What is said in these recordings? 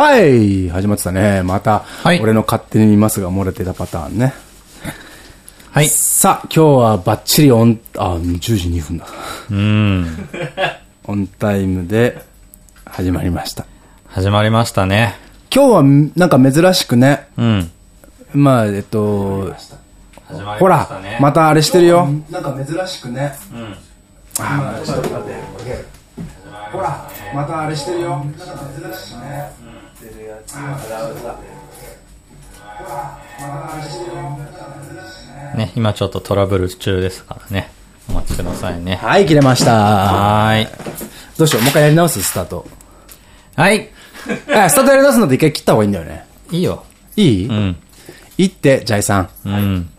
はい始まってたね。また、はい俺の勝手に見ますが漏れてたパターンね。はい。さあ、今日はバッチリオン、あ、10時2分だ。うん。オンタイムで始まりました。始まりましたね。今日はなんか珍しくね、うん。まあ、えっと、始まほら、またあれしてるよ。なんか珍しくね。うん。あー、ちょっと待って。ほら、またあれしてるよ。なんか珍しくね。出るやつね、今ちょっとトラブル中ですからね。お待ちくださいね。はい、切れました。はーい。どうしよう、もう一回やり直す、スタート。はい。あ、スタートやり直すのって一回切った方がいいんだよね。いいよ。いい、うん。いいって、ジャイさん。うん。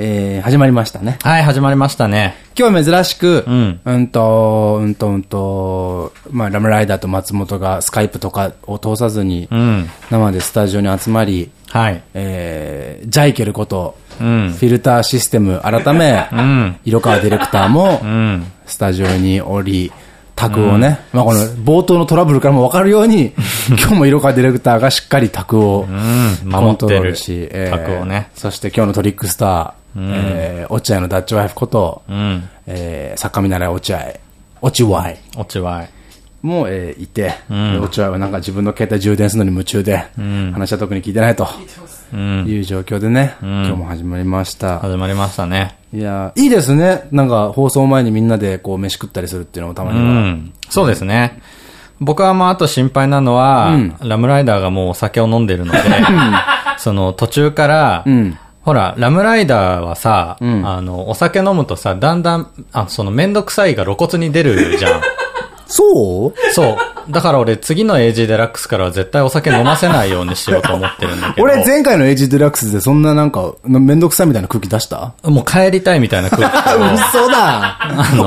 えー、始まりましたね。はい、始まりましたね。今日は珍しく、うんうんと、うんと、うんと、まあ、ラムライダーと松本がスカイプとかを通さずにう、ん。生でスタジオに集まり、はい。えー、ジャイケルこと、うん。フィルターシステム改め、うん。色川ディレクターもう、ん。スタジオにおり、タクをね、まあこの冒頭のトラブルからも分かるように、今日も色川ディレクターがしっかりタクをうん。コント守ってる。ロールし、ね。そして今日のトリックスター、えー、落合のダッチワイフこと、うん。えー、作家見習い落合、落合落ちわい。も、えーいて、ん落合はなんか自分の携帯充電するのに夢中で、ん話は特に聞いてないとうん。いう状況でね、今日も始まりました。始まりましたね。いやーいいですね。なんか放送前にみんなでこう飯食ったりするっていうのもたまうには。ん。そうですね。僕はまああと心配なのは、うんラムライダーがもうお酒を飲んでるので、その途中から、うん。ほら、ラムライダーはさ、んあの、お酒飲むとさ、だんだん、あ、そのめんどくさいが露骨に出るじゃん。そう？そう。だから俺次の AG デラックスからは絶対お酒飲ませないようにしようと思ってるんだけど。俺前回のエイジデラックスでそんななんか、めんどくさいみたいな空気出した？もう帰りたいみたいな空気と 嘘だ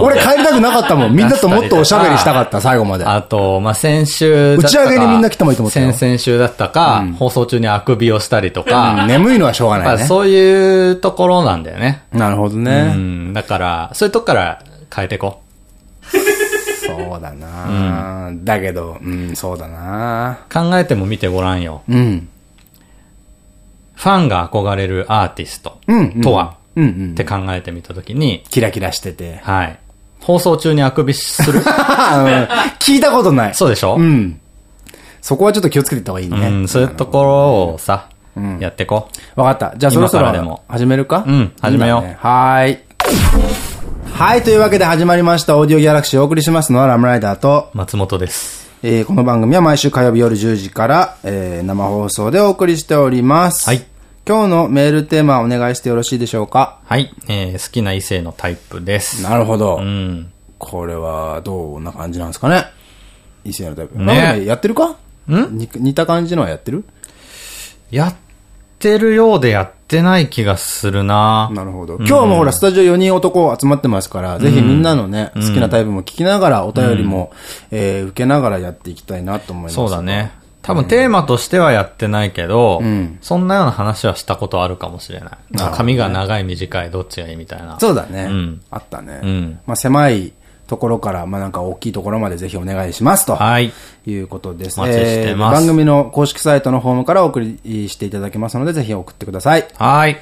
俺帰りたくなかったもん。みんなともっとおしゃべりしたかった、最後まで。あと、まあ、先週だったか。打ち上げにみんな来てもいいと思ったよ先々週だったか、放送中にあくびをしたりとか、うん眠いのはしょうがないね。まあそういうところなんだよね。なるほどうね。ん。だから、そういうとこから変えていこそうだなだけど、うん、そうだなう。考えても見てごらんよ。うん。ファンが憧れるアーティストうん。とは、うんうんっ。て考えてみたときに、キラキラしてて。はい。放送中にあくびする？聞いたことない。そうでしょ？うん。そこはちょっと気をつけていった方がいいね。うん、そういうところをさ、やっていこう。わかった。じゃあそろそろ今からでも始めるか？うん始めようはーい。はい、というわけで始まりました。オーディオギャラクシーをお送りしますのはラムライダーと、松本です。えーこの番組は毎週火曜日夜10時から、えー生放送でお送りしております。はい。今日のメールテーマお願いしてよろしいでしょうか？はい。えー、好きな異性のタイプです。なるほど。うん。これはどんな感じなんですかね？異性のタイプ。ねやってるか？ん？似似た感じのはやってる？やってるようでやってない気がするななるほど。今日はもうほら、スタジオ4人男集まってますから、ぜひみんなのね、好きなタイプも聞きながら、お便りも、えー受けながらやっていきたいなと思います。そうだ。ね。多分テーマとしてはやってないけど、んそんなような話はしたことあるかもしれない。髪が長い短いどっちがいいみたいな。そうだね。うんあったね。うんまあ、狭いところから、まあ、なんか大きいところまでぜひお願いしますと。はい。いうことです。お待ちしてます番組の公式サイトのフォームからお送りしていただけますので、ぜひ送ってください。はい。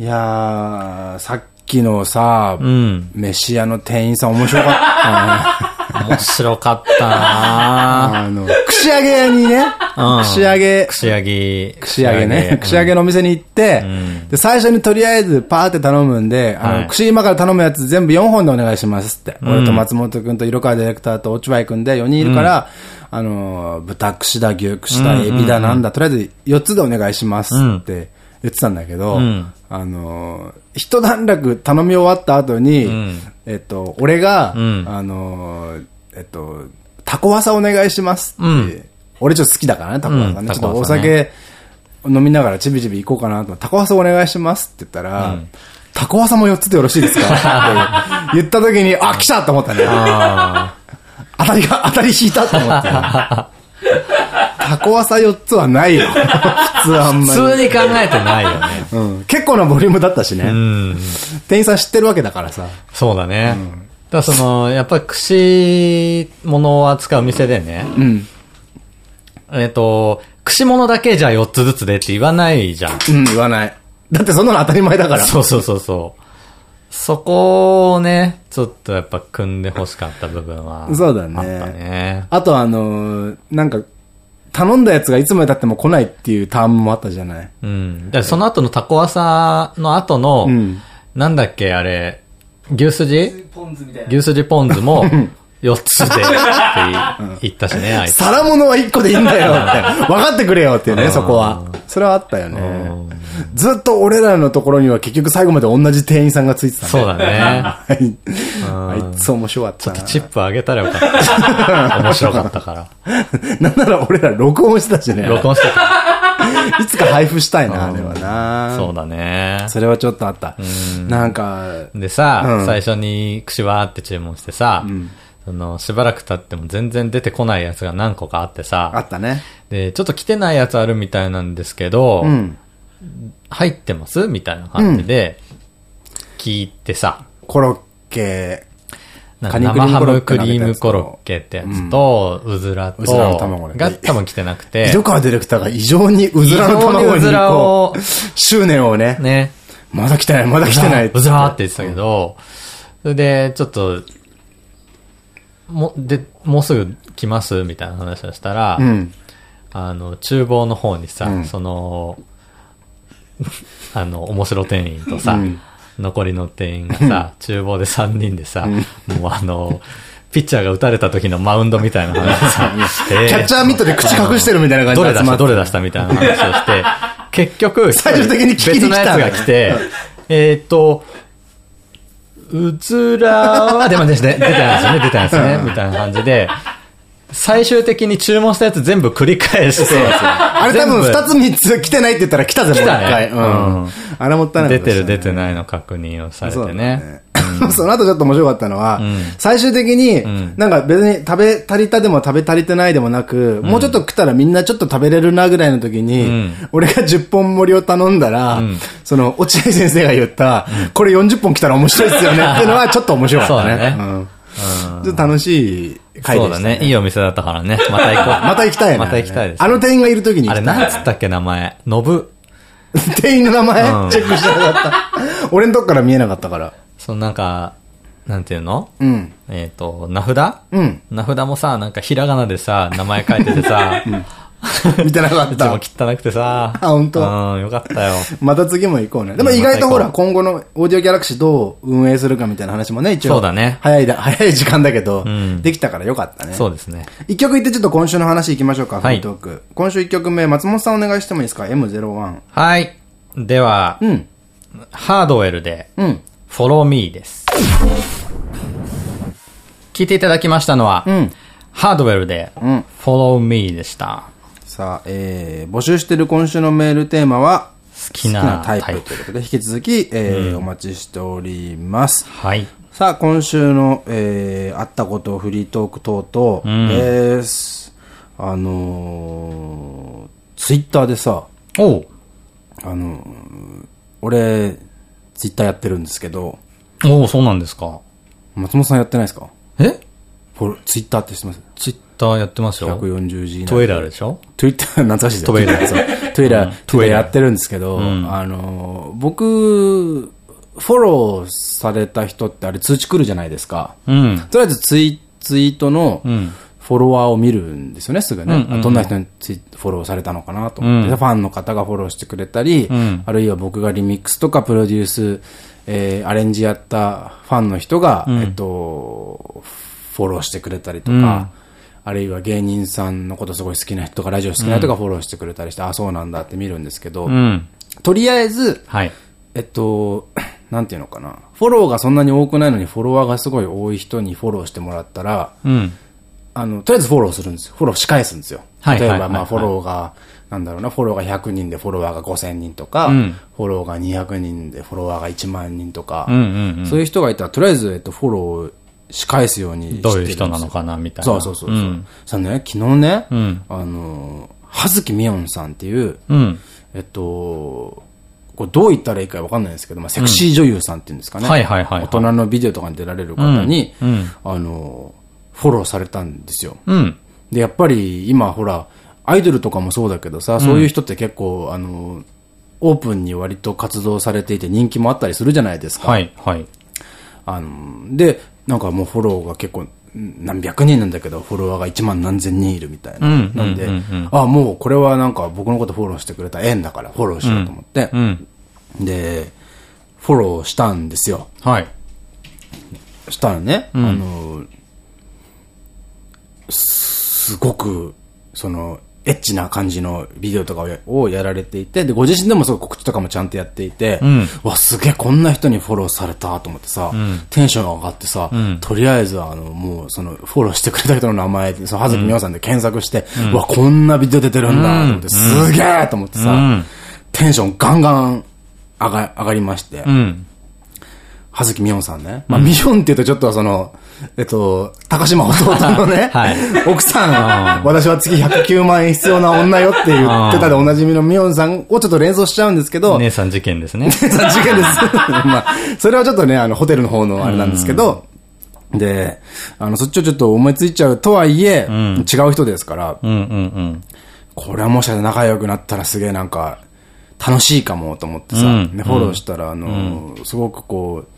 いやー、さっきのさ、うん。飯屋の店員さん面白かった。面白かったな。あの、串揚げ屋にね、うん。串揚げ、串揚げ。串揚げね。串揚げのお店に行って、で、最初にとりあえずパーって頼むんで、あの、はい。串今から頼むやつ全部4本でお願いしますって。俺と松本くんと色川ディレクターと落合くんで4人いるから、あの、豚串だ、牛串だ、エビだ、なんだ、とりあえず4つでお願いしますって言ってたんだけど、んあの、一段落頼み終わった後に、ん。えっと、俺が、ん。あの、えっと、タコワサお願いしますって、うん。俺ちょっと好きだからね、タコワサね。うんちょっとお酒飲みながらちびちび行こうかなとタコワサお願いしますって言ったら、タコワサも4つでよろしいですか？って言った時に、あ、来たと思ったね。あ当たりが、当たり引いたと思って。タコワサ4つはないよ。普通あんーまり。普通に考えてないよね。うん。結構なボリュームだったしね。うん。店員さん知ってるわけだからさ。そうだね。だからその、やっぱり串物を扱う店でね、うん。えっ、と、串物だけじゃ4つずつでって言わないじゃん。うん、言わない。だってそんなの当たり前だから。そうそうそうそう。そこをね、ちょっとやっぱ組んで欲しかった部分は。そうだねあったね。あとあのーなんか、頼んだやつがいつまで経っても来ないっていうターンもあったじゃない。うん。で、その後のタコワサの後の、うんなんだっけ、あれ、牛すじポン酢みたいな。牛すじポン酢も、4つでって言ったしね、あいつ。皿物は1個でいいんだよって。分かってくれよっていうね、そこは。それはあったよね。ずっと俺らのところには結局最後まで同じ店員さんがついてたね。そうだね。はい。あいつ面白かったな。チップあげたらよかった。面白かったから。なんなら俺ら録音してたしね。録音してた。いつか配布したいな、あれはな。そうだね。それはちょっとあった。なんか、でさ、うん最初に串わーって注文してさ、そのしばらく経っても全然出てこないやつが何個かあってあさ、ったね。で、ちょっと来てないやつあるみたいなんですけど、うん。入ってます？みたいな感じで、聞いてさ、コロッケ、生ハムクリームコロッケってやつと、うずらと、うずらの卵ね。が多分来てなくて、井戸川ディレクターが異常にうずらの卵にうずらをこう、執念をね、ね、まだ来てない、まだ来てない。うずらーって言ってたけど、それで、ちょっと、も、で、もうすぐ来ますみたいな話をしたら、うん。あの、厨房の方にさ、うん。その、あの、面白店員とさ、うん。残りの店員がさ、厨房で3人でさ、もうあの、ピッチャーが打たれた時のマウンドみたいな話さ、してキャッチャーミットで口隠してるみたいな感じどれ出したどれ出したみたいな話をして、結局、最終的に別のやつが来て、えーっと、うつらは、でもね、出てないですよね、出てないですよね、みたいな感じで、最終的に注文したやつ全部繰り返して、あれ多分二つ三つ来てないって言ったら来たぜ、もう一来たね。回。ううん。ん。あれもったいない出。てる出てないの確認をされそうだてね。ね。その後ちょっと面白かったのはん、最終的にん、なんか別に食べ足りたでも食べ足りてないでもなく、もうちょっと食ったらみんなちょっと食べれるなぐらいの時にん、俺が10本盛りを頼んだらん、その、落合先生が言った、これ40本来たら面白いですよねっていうのはちょっと面白かったね。ちょっと楽しい回でしたそうだね。いいお店だったからね。また行こう。また行きたいね。また行きたいです。あの店員がいる時にあれ、行きたいなんつったっけ、名前。のぶ。店員の名前？うんチェックしてなかった。俺のとこから見えなかったから。そのなんか、なんていうの？うん。えっと、名札？うん。名札もさ、なんかひらがなでさ、名前書いててさ、見てなかっうちもた。汚くてさ。あ本当？うん、よかったよ。また次も行こうね。でも意外とほら、また今後のオーディオギャラクシーどう運営するかみたいな話もね、一応。そうだね早いだ、早い時間だけど、んできたからよかったね。そうですね。一曲言ってちょっと今週の話行きましょうか、フはいリートーク。今週一曲目、松本さんお願いしてもいいですか ?M01。はい。では、うん。ハードウェルで、うん。Follow Me です。聞いていただきましたのは、うん。ハードウェルで、うん。Follow Me でした。さあ、えー、募集している今週のメールテーマは、好きなタイププということで、引き続き、えーお待ちしております。はい。さあ、今週の、えー、あったこと、フリートーク等々んです。あのー、ツイッターでさ、おう。あのー、俺、ツイッターやってるんですけど、おう、そうなんですか。松本さんやってないですか？え？フォロツイッターって知ってます？ツイッターやってますよ。140字以内。トイレあるでしょ？トゥイッター、懐かしい。ですトイレそう。トイレ、うん。トイレやってるんですけど、ん。あのー、僕、フォローされた人ってあれ通知来るじゃないですか。うん。とりあえずツイツイートのんフォロワーを見るんですよね、すぐね。うんうんうんあどんな人にフォローされたのかなと思って、うんファンの方がフォローしてくれたり、んあるいは僕がリミックスとかプロデュース、えーアレンジやったファンの人が、えっと、フォローしてくれたりとか、あるいは芸人さんのことすごい好きな人とか、ラジオ好きな人がフォローしてくれたりして、あ、そうなんだって見るんですけど、うん。とりあえず、はい。えっと、なんていうのかな。フォローがそんなに多くないのに、フォロワーがすごい多い人にフォローしてもらったら、うん。あの、とりあえずフォローするんですよ。フォローし返すんですよ。例えば、まあ、フォローが、なんだろうな、フォローが100人でフォロワーが5000人とか、うんフォローが200人でフォロワーが1万人とか。そういう人がいたら、とりあえず、えっと、フォローし返すようにしてどういう人なのかなみたいな。そうそうそうそう。ん。さね、昨日ね、うんあの、葉月みおんさんっていう、うん。えっと、これどう言ったらいいかわかんないんですけど、まあ、セクシー女優さんっていうんですかね。はいはいはいはい大人のビデオとかに出られる方に、あの、フォローされたんですよ。うん。で、やっぱり今ほら、アイドルとかもそうだけどさ、そういう人って結構、あの、オープンに割と活動されていて人気もあったりするじゃないですか。はい、はい。あの、で、なんかもうフォローが結構、何百人なんだけど、フォロワーが1万何千人いるみたいな。うんなんでうんうんうん、あ、もうこれはなんか僕のことフォローしてくれた縁だからフォローしようと思って、うん。で、フォローしたんですよ。はい。したらね、あの、すごく、その、エッチな感じのビデオとかををやられていて、で、ご自身でもすごい告知とかもちゃんとやっていて、ん。わ、すげえこんな人にフォローされたと思ってさ、テンション上がってさ、とりあえずあの、もうその、フォローしてくれた人の名前で、その、はずきみおさんで検索して、うわ、こんなビデオ出てるんだと思って、すげえと思ってさ、ん。テンションガンガン上が上がりまして、うん。はずきみさんね。まあ、みおんって言うとちょっとその、えっと、高島弟のね、はい。奥さん、私は月109万円必要な女よって言ってたでおなじみのみおんさんをちょっと連想しちゃうんですけど、姉さん事件ですね。さん事件です。まあ、それはちょっとね、あの、ホテルの方のあれなんですけど、で、あの、そっちをちょっと思いついちゃうとはいえ、違う人ですから、うんうんうん。これはもしかして仲良くなったらすげえなんか、楽しいかもと思ってさ、うん。ね、フォローしたら、あの、すごくこう、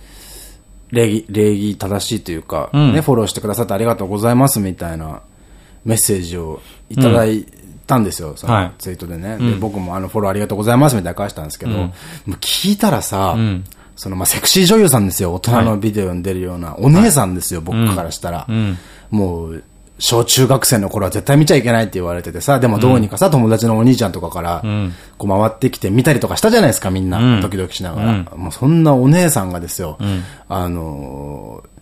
礼儀、礼儀正しいというか、ん。ね、フォローしてくださってありがとうございますみたいなメッセージをいただいたんですよ、そはい。のツイートでね。で、僕もあの、フォローありがとうございますみたいな返したんですけど、もう聞いたらさ、ん。その、まあ、セクシー女優さんですよ。大人のビデオに出るような、お姉さんですよ、僕からしたら。ん。もう、小中学生の頃は絶対見ちゃいけないって言われててさ、でもどうにかさ、友達のお兄ちゃんとかから、こう回ってきて見たりとかしたじゃないですか、みんな。うんドキドキしながら。もうそんなお姉さんがですよ、あのー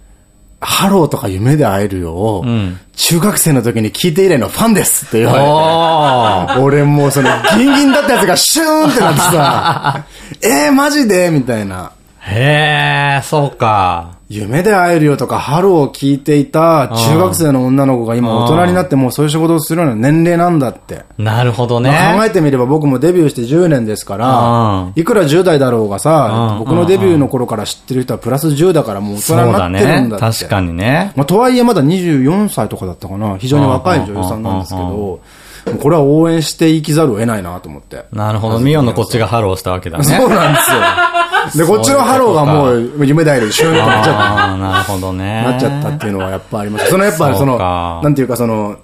ハローとか夢で会えるよを、ん中学生の時に聞いて以来のファンですって言われて。あ俺もうそのギンギンだったやつがシューンってなってさ、えー、マジでみたいな。あ。へえ、そうか。夢で会えるよとか、ハローを聞いていた中学生の女の子が今大人になってもうそういう仕事をするような年齢なんだって。なるほどね。考えてみれば僕もデビューして10年ですかうらん、いくら10代だろうがさう、ん僕のデビューの頃から知ってる人はプラス10だからもう大人になってるんねだ。って。確かにね。まあ、とはいえまだ24歳とかだったかな。非常に若い女優さんなんですけど、これは応援していきざるを得ないなと思って。なるほど。ミオンのこっちがハローしたわけだね。そうなんですよ。で、こっちのハローがもう夢だよりシューンとなっちゃった。なるほどね。なっちゃったっていうのはやっぱあります。そのやっぱりその、なんていうかその、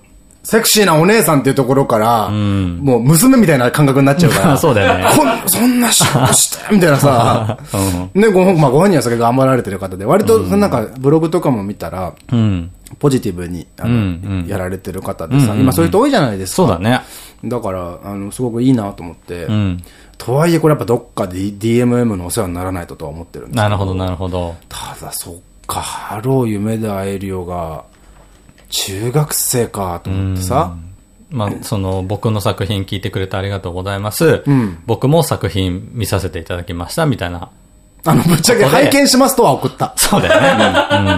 セクシーなお姉さんっていうところから、もう娘みたいな感覚になっちゃうから。そうだよねそんな仕事して、みたいなさ。ね、ご本、まあご本人はそれ頑張られてる方で、割となんかブログとかも見たら、うん。ポジティブに、あの、やられてる方でさ、今そういう人多いじゃないですか。そうだね。だから、あの、すごくいいなと思って、うん。とはいえこれやっぱどっかで DMM のお世話にならないととは思ってるんですけなるほど、なるほど。ただそっか、ハロー夢で会えるよが、中学生かと思ってさ、まあ、その、僕の作品聞いてくれてありがとうございます。ん僕も作品見させていただきました、みたいな。あの、ぶっちゃけ拝見しますとは送った。そうだよね。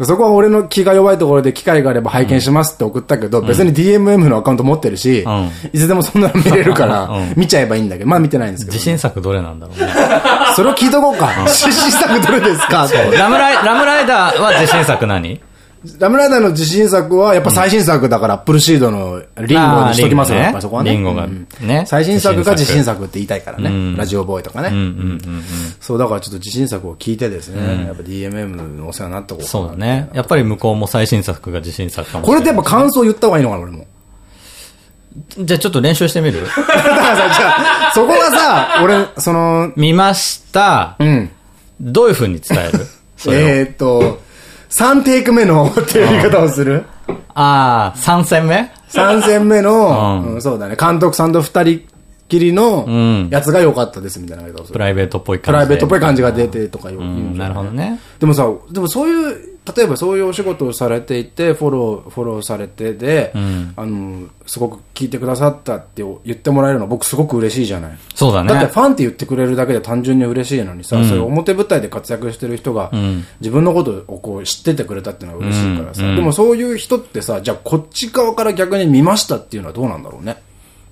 うん。そこは俺の気が弱いところで機会があれば拝見しますって送ったけど、別に DMM のアカウント持ってるし、んいつでもそんなの見れるから、うん見ちゃえばいいんだけど、まあ見てないんですけど。自信作どれなんだろうね。それを聞いとこうか。出資作どれですかってラムライ、ラムライダーは自信作何？ラムライダーの自信作は、やっぱ最新作だから、アップルシードのリンゴにしときますよ、そこはね。リンゴがね最新作が自自信作って言いたいからね。んラジオボーイとかね。そう、だからちょっと自信作を聞いてですね、やっぱ DMM のお世話になったことそうだね。やっぱり向こうも最新作が自信作かもしこれってやっぱ感想言った方がいいのかな、俺も。じゃあちょっと練習してみる？だからさ、じゃあ、そこがさ、俺、その、見ました。うん。どういう風に伝える？えーっと、3テイク目のっていう言い方をするああ、3戦目 ?3 戦目の、うんうんそうだね、監督さんと二人きりのんやつが良かったですみたいな言い方をする。プライベートっぽいプ感じで。ライベートっぽい感じが出てとか言う。なるほどね。でもさ、でもそういう、例えばそういうお仕事をされていて、フォロー、フォローされてで、んあの、すごく聞いてくださったって言ってもらえるのは僕すごく嬉しいじゃない。そうだね。だってファンって言ってくれるだけで単純に嬉しいのにさ、そういう表舞台で活躍してる人が、ん自分のことをこう知っててくれたっていうのは嬉しいからさ、うんうんでもそういう人ってさ、じゃあこっち側から逆に見ましたっていうのはどうなんだろうね。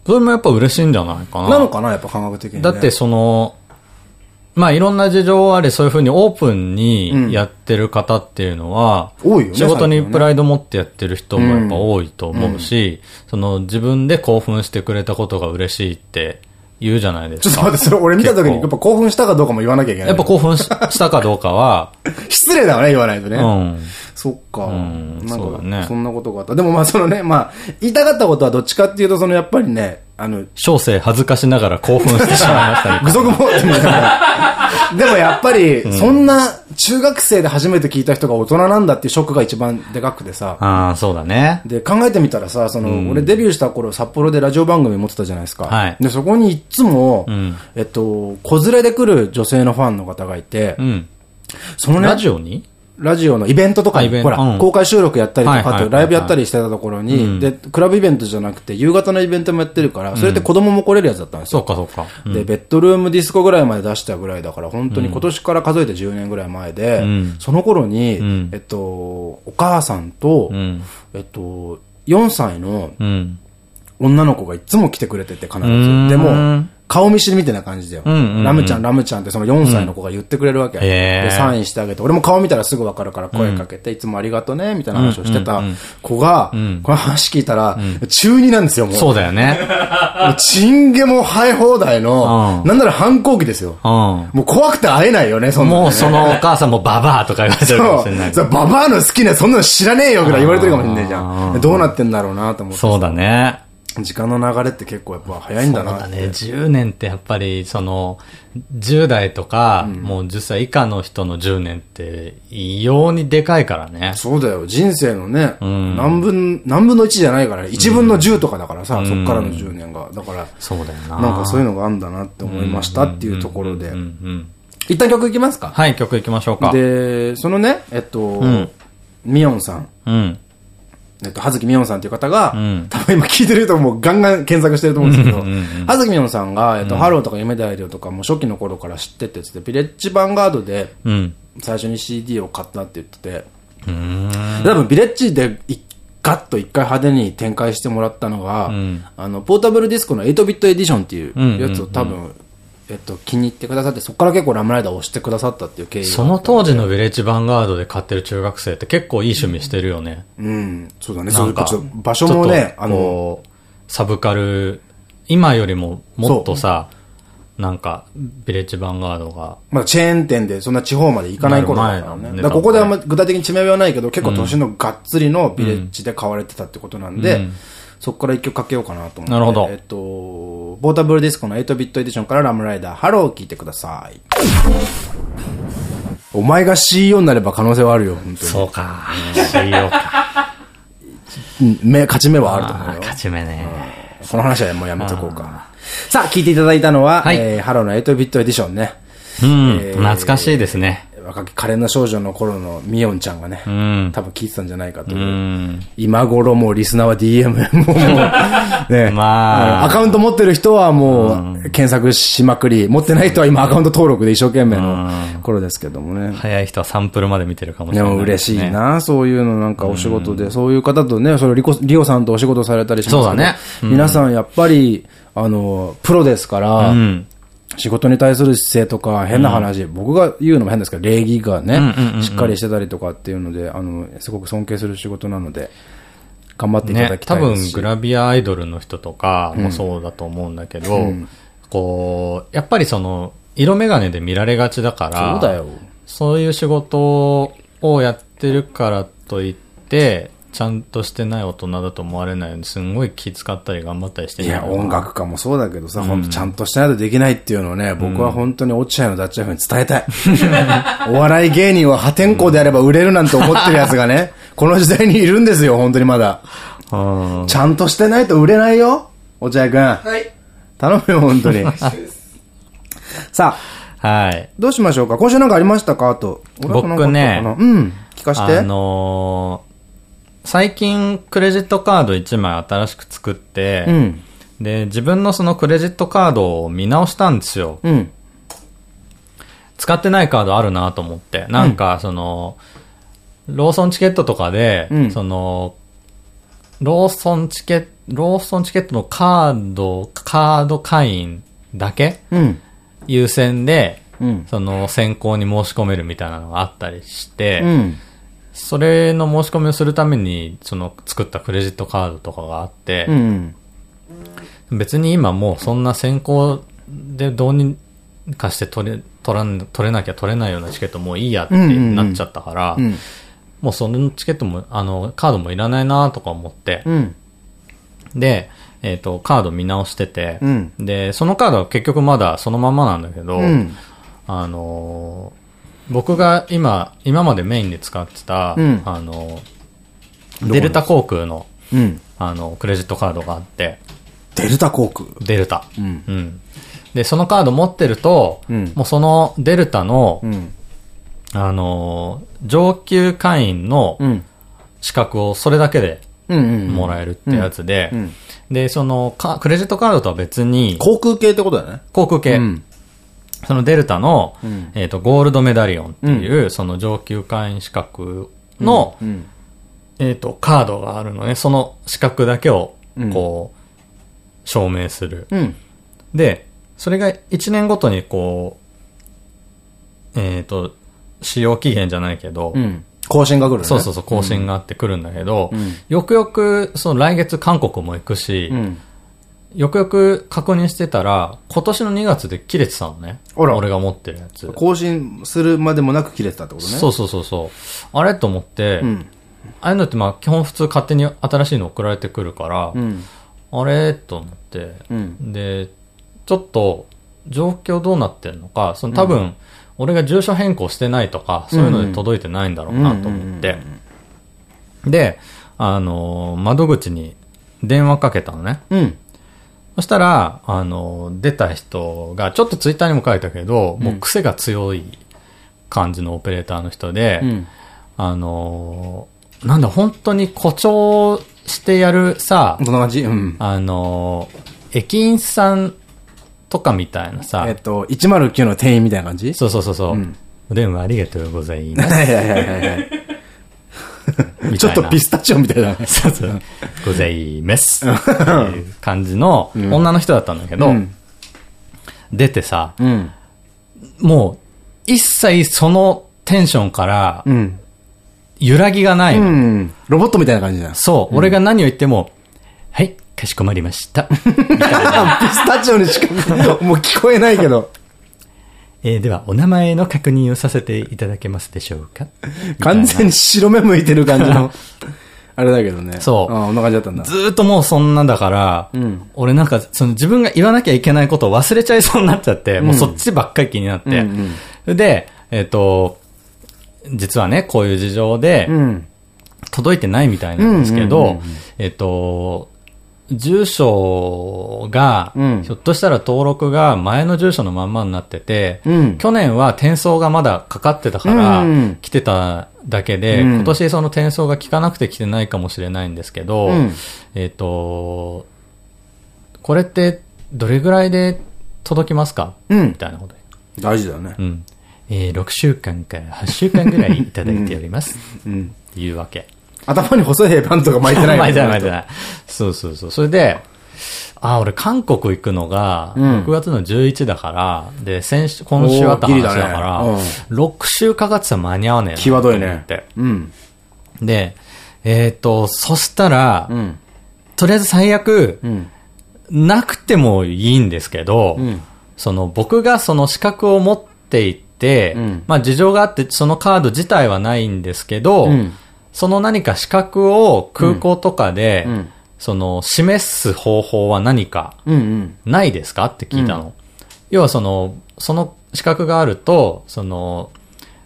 それもやっぱ嬉しいんじゃないかな。なのかなやっぱ感覚的に、ね。だってその、まあいろんな事情あれ、そういうふうにオープンにやってる方っていうのは、多いよね仕事にプライド持ってやってる人もやっぱ多いと思うし、その自分で興奮してくれたことが嬉しいって言うじゃないですか。ちょっと待って、それ俺見た時にやっぱ興奮したかどうかも言わなきゃいけない。やっぱ興奮ししたかどうかは、失礼だわね、言わないとね。うん。そっか。んなんか、ねそんなことがあった。でもまあそのね、まあ、言いたかったことはどっちかっていうと、そのやっぱりね、あの、小生恥ずかしながら興奮してしまいましたね。具足も、でもやっぱり、そんな中学生で初めて聞いた人が大人なんだっていうショックが一番でかくてさ。ああ、そうだね。で、考えてみたらさ、その、俺デビューした頃、札幌でラジオ番組持ってたじゃないですか。はいで、そこにいっつも、んえっと、子連れで来る女性のファンの方がいて、うん。そのね、ラジオに？ラジオのイベントとかほら、うん公開収録やったりとか、あとライブやったりしてたところに、で、クラブイベントじゃなくて、夕方のイベントもやってるから、それって子供も来れるやつだったんですよ。そうかそうか。うんで、ベッドルームディスコぐらいまで出したぐらいだから、本当に今年から数えて10年ぐらい前で、んその頃に、んえっと、お母さんと、うん。えっと、4歳のうん。女の子がいつも来てくれてて、必ず。んでも、顔見知りみたいな感じだよ。ラムちゃん、ラムちゃんってその4歳の子が言ってくれるわけ。で、サインしてあげて、俺も顔見たらすぐわかるから声かけて、いつもありがとね、みたいな話をしてた子が、この話聞いたら、中2なんですよ、もう。そうだよね。チンゲも生え放題の、うんなんなら反抗期ですよ。うん。もう怖くて会えないよね、そんなもうそのお母さんもババアとか言われてるかもしれない。ババアの好きな、そんなの知らねえよぐらい言われてるかもしれないじゃん。どうなってんだろうなと思って。そうだね。時間の流れって結構やっぱ早いんだな。そうだね。10年ってやっぱり、その、10代とか、もう10歳以下の人の10年って、異様にでかいからね。そうだよ。人生のね、ん何分、何分の1じゃないから、1分の10とかだからさ、そっからの10年が。だから、そうだよな。なんかそういうのがあんだなって思いましたっていうところでうん。うん。一旦曲いきますかはい、曲行きましょうか。で、そのね、えっとん、ミヨンさん。うん。えっと、はずきみよんさんっていう方が、ん。多分今聞いてる人もうガンガン検索してると思うんですけど、はずきみよんさんが、えっと、ハローとか夢で会えるよとかも初期の頃から知っててつって、ビレッジヴァンガードでうん。最初に CD を買ったって言ってて、うーん。多分ビレッジでいガッと一回派手に展開してもらったのが、ん。あの、ポータブルディスコの8ビットエディションっていうやつうんうんうんを多分、えっと、気に入ってくださって、そこから結構ラムライダーを押してくださったっていう経緯がその当時のヴィレッジヴァンガードで買ってる中学生って結構いい趣味してるよね。うん、そうだね、そういうなんか、場所もね、ああの、の、サブカル、今よりももっとさ、なんか、ヴィレッジヴァンガードが、まだチェーン店でそんな地方まで行かない頃だからね。らここであんま具体的に地名はないけど、結構年のがっつりのビレッジで買われてたってことなんで、うんそこから一曲かけようかなと思って。なるほどえっと、ポータブルディスコの8ビットエディションからラムライダー、ハローを聴いてください。お前が CEO になれば可能性はあるよ、本当に。そうか、CEO か。うん目、勝ち目はあると思うよ。勝ち目ね。この話はもうやめとこうか。さあ、聞いていただいたのは、はいえーハローの8ビットエディションね。うん、えー懐かしいですね。若き可憐な少女の頃のミヨンちゃんがね、うん。多分聞いてたんじゃないかというう。ん。今頃もうリスナーは DM もう、ね、まあアカウント持ってる人はもう検索しまくり、持ってない人は今アカウント登録で一生懸命の頃ですけどもね。早い人はサンプルまで見てるかもしでれない、も嬉しい。な、そういうのなんかお仕事で、そういう方とね、それリコ、リオさんとお仕事されたりしますけどそうだねうん皆さんやっぱり、あの、プロですから、うん。仕事に対する姿勢とか、変な話、僕が言うのも変ですけど、礼儀がね、しっかりしてたりとかっていうので、あの、すごく尊敬する仕事なので、頑張っていただね、きた多分いですし。グラビアアイドルの人とかもそうだと思うんだけど、こう、やっぱりその、色眼鏡で見られがちだから、そうだよ。そういう仕事をやってるからといって、ちゃんとしてない大人だと思われないように、すんごい気使ったり頑張ったりしていや、音楽家もそうだけどさ、本当ちゃんとしないとできないっていうのをね、僕は本当に落合のダッチャフに伝えたい。お笑い芸人は破天荒であれば売れるなんて思ってるやつがね、この時代にいるんですよ、本当にまだ。うんちゃんとしてないと売れないよ、落合くん。はい。頼むよ、本当に。さあ、はい。どうしましょうか？今週なんかありましたか？あと。僕ねうん。聞かして。あのー最近クレジットカード1枚新しく作って、うん。で、自分のそのクレジットカードを見直したんですよ。うん。使ってないカードあるなと思って。なんか、その、ローソンチケットとかで、うんその、ローソンチケット、ローソンチケットのカード、カード会員だけうん。優先で、うん。その選考に申し込めるみたいなのがあったりして、うん。それの申し込みをするために、その作ったクレジットカードとかがあって、うん。別に今もうそんな選考でどうにかして取れ、取らん、取れなきゃ取れないようなチケットもういいやってなっちゃったから、うん。もうそのチケットも、あの、カードもいらないなとか思って、うん。で、えっ、と、カード見直してて、うんで、そのカードは結局まだそのままなんだけど、うん。あのー僕が今、今までメインで使ってた、うんあのーデルタ航空の、うん。あの、クレジットカードがあって、デルタ航空？デルタ。うん。うん。で、そのカード持ってると、うんもうそのデルタの、うん。あのー上級会員のうん。資格をそれだけでうん。うん。もらえるってやつで、うん。で、そのか、クレジットカードとは別に、航空系ってことだよね。航空系、うん。そのデルタの、んえっ、と、ゴールドメダリオンっていう、その上級会員資格の、うん。えっ、と、カードがあるのね。その資格だけをうん、こう、証明する。うん。で、それが1年ごとにこう、えっ、と、使用期限じゃないけど、うん。更新が来るね。そうそうそう、更新があってくるんだけど、うんよくよく、その来月韓国も行くし、うん。よくよく確認してたら、今年の2月で切れてたのね。俺が持ってるやつ。更新するまでもなく切れてたってことね。そうそうそうそう。あれと思って、うん。ああいうのってまあ基本普通勝手に新しいの送られてくるから、うん。あれと思って、うん。で、ちょっと状況どうなってんのか、その多分、俺が住所変更してないとか、そういうので届いてないんだろうなと思って。で、あのー窓口に電話かけたのね。うん。そしたら、あのー出た人が、ちょっとツイッターにも書いたけど、もう癖が強い感じのオペレーターの人で、うん。あのーなんだ、本当に誇張してやるさ、こんな感じ？うん。あのー駅員さんとかみたいなさ、えっと、109の店員みたいな感じ？そうそうそうそう、うん。お電話ありがとうございます。はいはいはいはいちょっとピスタチオみたいだね。そうそう。ございます。っていう感じの女の人だったんだけど、うん出てさ、うん。もう、一切そのテンションからうん。揺らぎがないうの。ん。ロボットみたいな感じだ。そう、俺が何を言っても、はい、かしこまりました。ピスタチオにしか、もう聞こえないけど。えーでは、お名前の確認をさせていただけますでしょうか？完全に白目向いてる感じの、あれだけどね。そうああ、こんな感じだったんだ。ずーっともうそんなんだから、ん俺なんか、その自分が言わなきゃいけないことを忘れちゃいそうになっちゃって、もうそっちばっかり気になって。うんで、えっ、と、実はね、こういう事情でう、ん。届いてないみたいなんですけどうんうんうんうん、えっと、住所が、うんひょっとしたら登録が前の住所のまんまになってて、うん去年は転送がまだかかってたから来てただけで、うん今年その転送が効かなくて来てないかもしれないんですけど、うんえっと、これってどれぐらいで届きますか、うんみたいなこと大事だよねう。ん。えー、6週間から8週間ぐらいいただいております。うん。っていうわけ。頭に細いヘイパンとか巻いてない。巻いてない巻いてない。そうそうそう。それで、あ、俺韓国行くのが、うん6月の11だから、で、先週、今週あった話だから、おーギリだね6週かかってたら間に合わねえな。際どいと思っねて。うん。で、えっ、と、そしたら、うん。とりあえず最悪、うん。なくてもいいんですけど、うんその僕がその資格を持っていて、うんまあ事情があってそのカード自体はないんですけど、うんその何か資格を空港とかで、うんその示す方法は何かうんうん。ないですか？って聞いたの。要はその、その資格があると、その、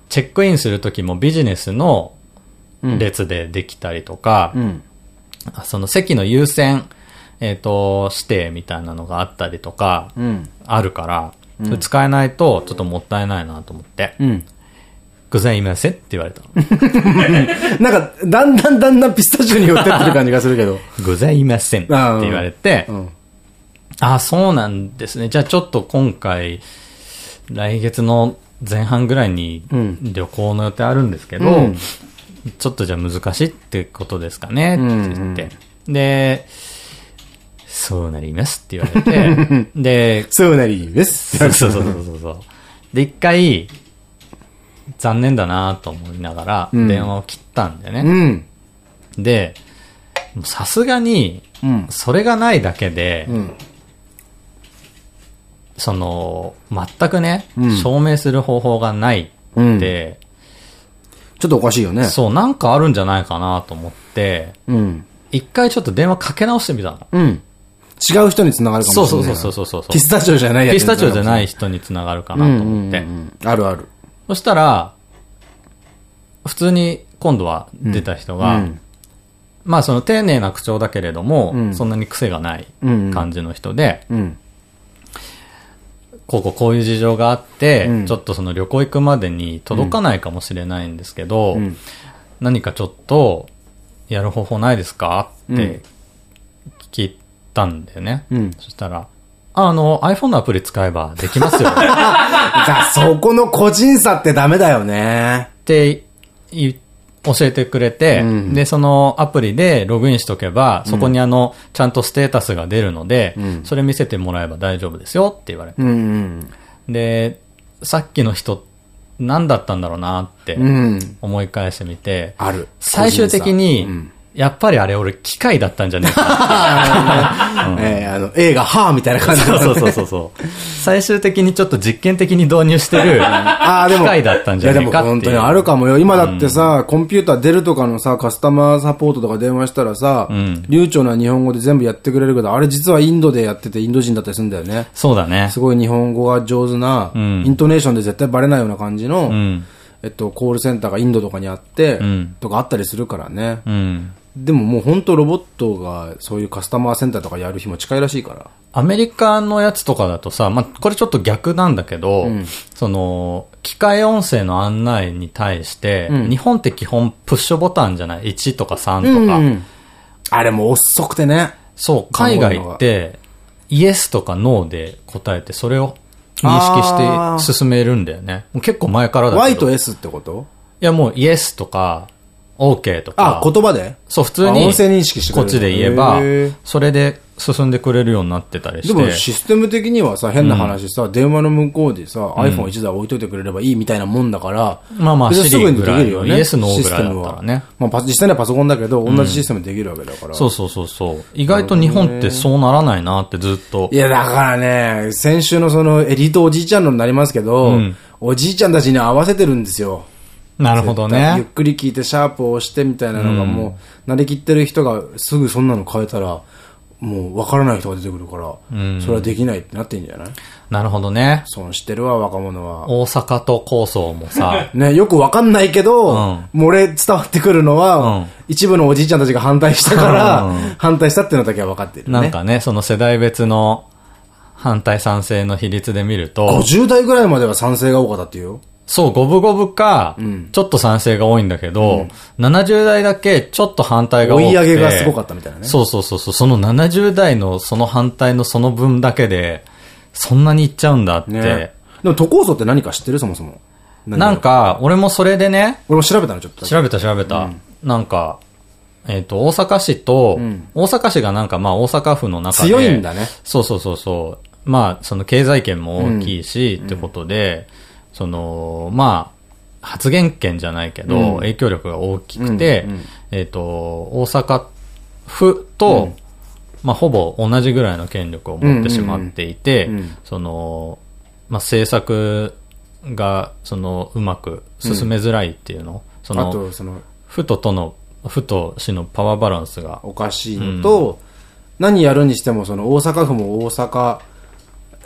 チェックインするときもビジネスの列でできたりとか、うん。あその席の優先、えっ、と、指定みたいなのがあったりとか、うん。あるから、それ使えないとちょっともったいないなと思って、うん。ございませんって言われたの。なんか、だんだんだんだんピスタチオに寄ってってる感じがするけど。ございませんって言われて、うん。あ、そうなんですね。じゃあちょっと今回、来月の前半ぐらいにうん旅行の予定あるんですけど、うんちょっとじゃあ難しいってことですかねって言って。で、そうなりますって言われて、で、そうなりです。そうそうそうそうそう。で、一回、残念だなと思いながら、うん電話を切ったんだよね。うん。で、さすがに、うん。それがないだけで、うん。その、全くね、うん証明する方法がないうんって、ちょっとおかしいよね。そう、なんかあるんじゃないかなと思って、うん。一回ちょっと電話かけ直してみたの。うん。違う人に繋がるかもしれない。そうそうそうそうそうそうピスタチオじゃないやつピスタチオじゃない人人につながるかかなと思って。あるある。そしたら、普通に今度は出た人が、うんまあその丁寧な口調だけれども、うんそんなに癖がないうん。感じの人で、うん。こうこうこういう事情があって、うんちょっとその旅行行くまでに届かないかもしれないんですけど、うん。何かちょっとやる方法ないですか？って聞いたんだよね。うん。そしたら、ああの iPhone のアプリ使えばできますよっ だそこの個人差ってダメだよね。て言教えてくれて、うんで、そのアプリでログインしとけば、そこにあの、ちゃんとステータスが出るので、うんそれ見せてもらえば大丈夫ですよって言われて。うん。で、さっきの人、何だったんだろうなってうん。思い返してみて、ある。最終的に、うんやっぱりあれ俺機械だったんじゃねえか。えーあの、映画、はーみたいな感じそうそうそうそうそう。最終的にちょっと実験的に導入してる ああ、でも。機械だったんじゃねえかっていう。いやでも本当にあるかもよ。今だってさ、コンピューター出るとかのさ、カスタマーサポートとか電話したらさ、ん流暢な日本語で全部やってくれるけど、あれ実はインドでやっててインド人だったりするんだよね。そうだねす。ごい日本語が上手な、んイントネーションで絶対バレないような感じの、うん。えっと、コールセンターがインドとかにあって、んとかあったりするからね。うん。でももう本当ロボットがそういうカスタマーセンターとかやる日も近いらしいから。アメリカのやつとかだとさ、まあ、これちょっと逆なんだけど、んその、機械音声の案内に対して、うん日本って基本プッシュボタンじゃない ?1 とか3とか。うんあれもう遅くてね。そう、海外って、イエスとかノーで答えて、それを認識して進めるんだよね。結構前からだけど。Y と S ってこと？いやもうイエスとか、OK とか。あ、言葉で？そう、普通に、あ音声認識してくれるこっちで言えばそれで進んでくれるようになってたりして。でもシステム的にはさ、変な話さ、電話の向こうでさ、iPhone1 台置いといてくれればいいみたいなもんだから、まあまあすぐにできるよね。イエスノーシぐらいだステムはったらね。まあパ実際にはパソコンだけど、同じシステムできるわけだから。そうそうそうそう。意外と日本ってそうならないなってずっとい。や、だからね、先週のそのエリートおじいちゃんのになりますけど、んおじいちゃんたちに合わせてるんですよ。なるほどゆっね。くり聞いてシャープを押してみたいなのがもう、慣れきってる人がすぐそんなの変えたら、もう分からない人が出てくるから、それはできないってなってんじゃない？なるほどね。損してるわ、若者は。大阪と構想もさ、ね、よくわかんないけど、うん漏れ伝わってくるのは、うん一部のおじいちゃんたちが反対したから、うん反対したっていうのだけは分かってるね。なんかね、その世代別の反対賛成の比率で見ると、50代ぐらいまでは賛成が多かったっていうよ。そう、五分五分か、ちょっと賛成が多いんだけど、70代だけちょっと反対が多くて。追い上げがすごかったみたいなね。そうそうそうそう、その70代のその反対のその分だけで、そんなにいっちゃうんだって。ね。でも都構想って何か知ってる？そもそも。何なんか、俺もそれでね、俺も調べたのちょっと。調べた調べた。なんか、えっ、と、大阪市と、ん大阪市がなんかまあ大阪府の中で。強いんだね。そうそうそうそう。まあ、その経済圏も大きいし、ってことで、その、まあ、発言権じゃないけど、うん。影響力が大きくて、えっ、と、大阪府と、まあ、ほぼ同じぐらいの権力を持ってしまっていて、その、まあ、政策が、その、うまく進めづらいっていうの、その、あと、その、府と都の、府と市のパワーバランスが、おかしいのと、何やるにしても、その大阪府も大阪、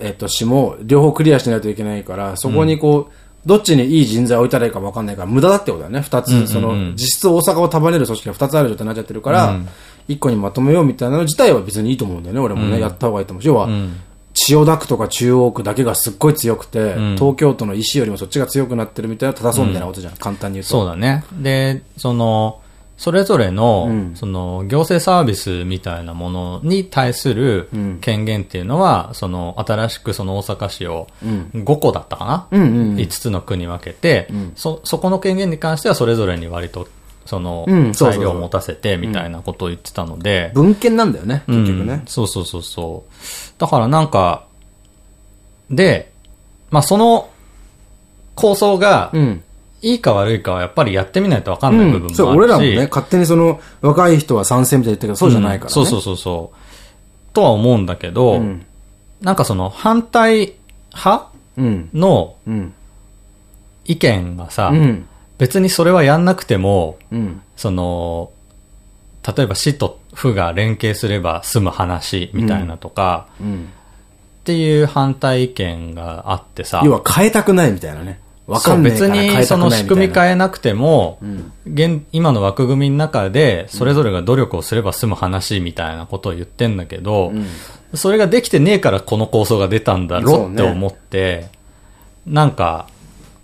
えっと、市も両方クリアしないといけないから、そこにこう、どっちにいい人材を置いたらいいか分かんないから、無駄だってことだよね、二つ。その、実質大阪を束ねる組織が二つある状態になっちゃってるから、一個にまとめようみたいなの自体は別にいいと思うんだよね、俺もね、やった方がいいと思うし。要は、千代田区とか中央区だけがすっごい強くて、東京都の意思よりもそっちが強くなってるみたいな、正そうみたいなことじゃん、簡単に言うと。そうだね。で、その、それぞれの、うん。その、行政サービスみたいなものに対するん。権限っていうのは、その、新しくその大阪市をん。5個だったかな、うんうん5つの区に分けて、そ、そこの権限に関してはそれぞれに割と、その裁量を持たせてみたいなことを言ってたので、文献なんだよね、結局うんね。そうそうそうそう。だからなんか、で、まあその構想が、うん。いいか悪いかはやっぱりやってみないとわかんない部分もあるし、そう、俺らもね、勝手にその、若い人は賛成みたいに言ってるけど、そうじゃないからね。そうそうそうそう。とは思うんだけど、うん。なんかその反対派うん。のうん。意見がさ、うん。別にそれはやんなくても、うん。その、例えば市と府が連携すれば済む話みたいなとか、うん。っていう反対意見があってさ、要は変えたくないみたいなね。わかんないから変えたくないみたいな。にその仕組み変えなくても、ん現今の枠組みの中でそれぞれが努力をすれば済む話みたいなことを言ってんだけど、んそれができてねえからこの構想が出たんだろうって思って、なんか、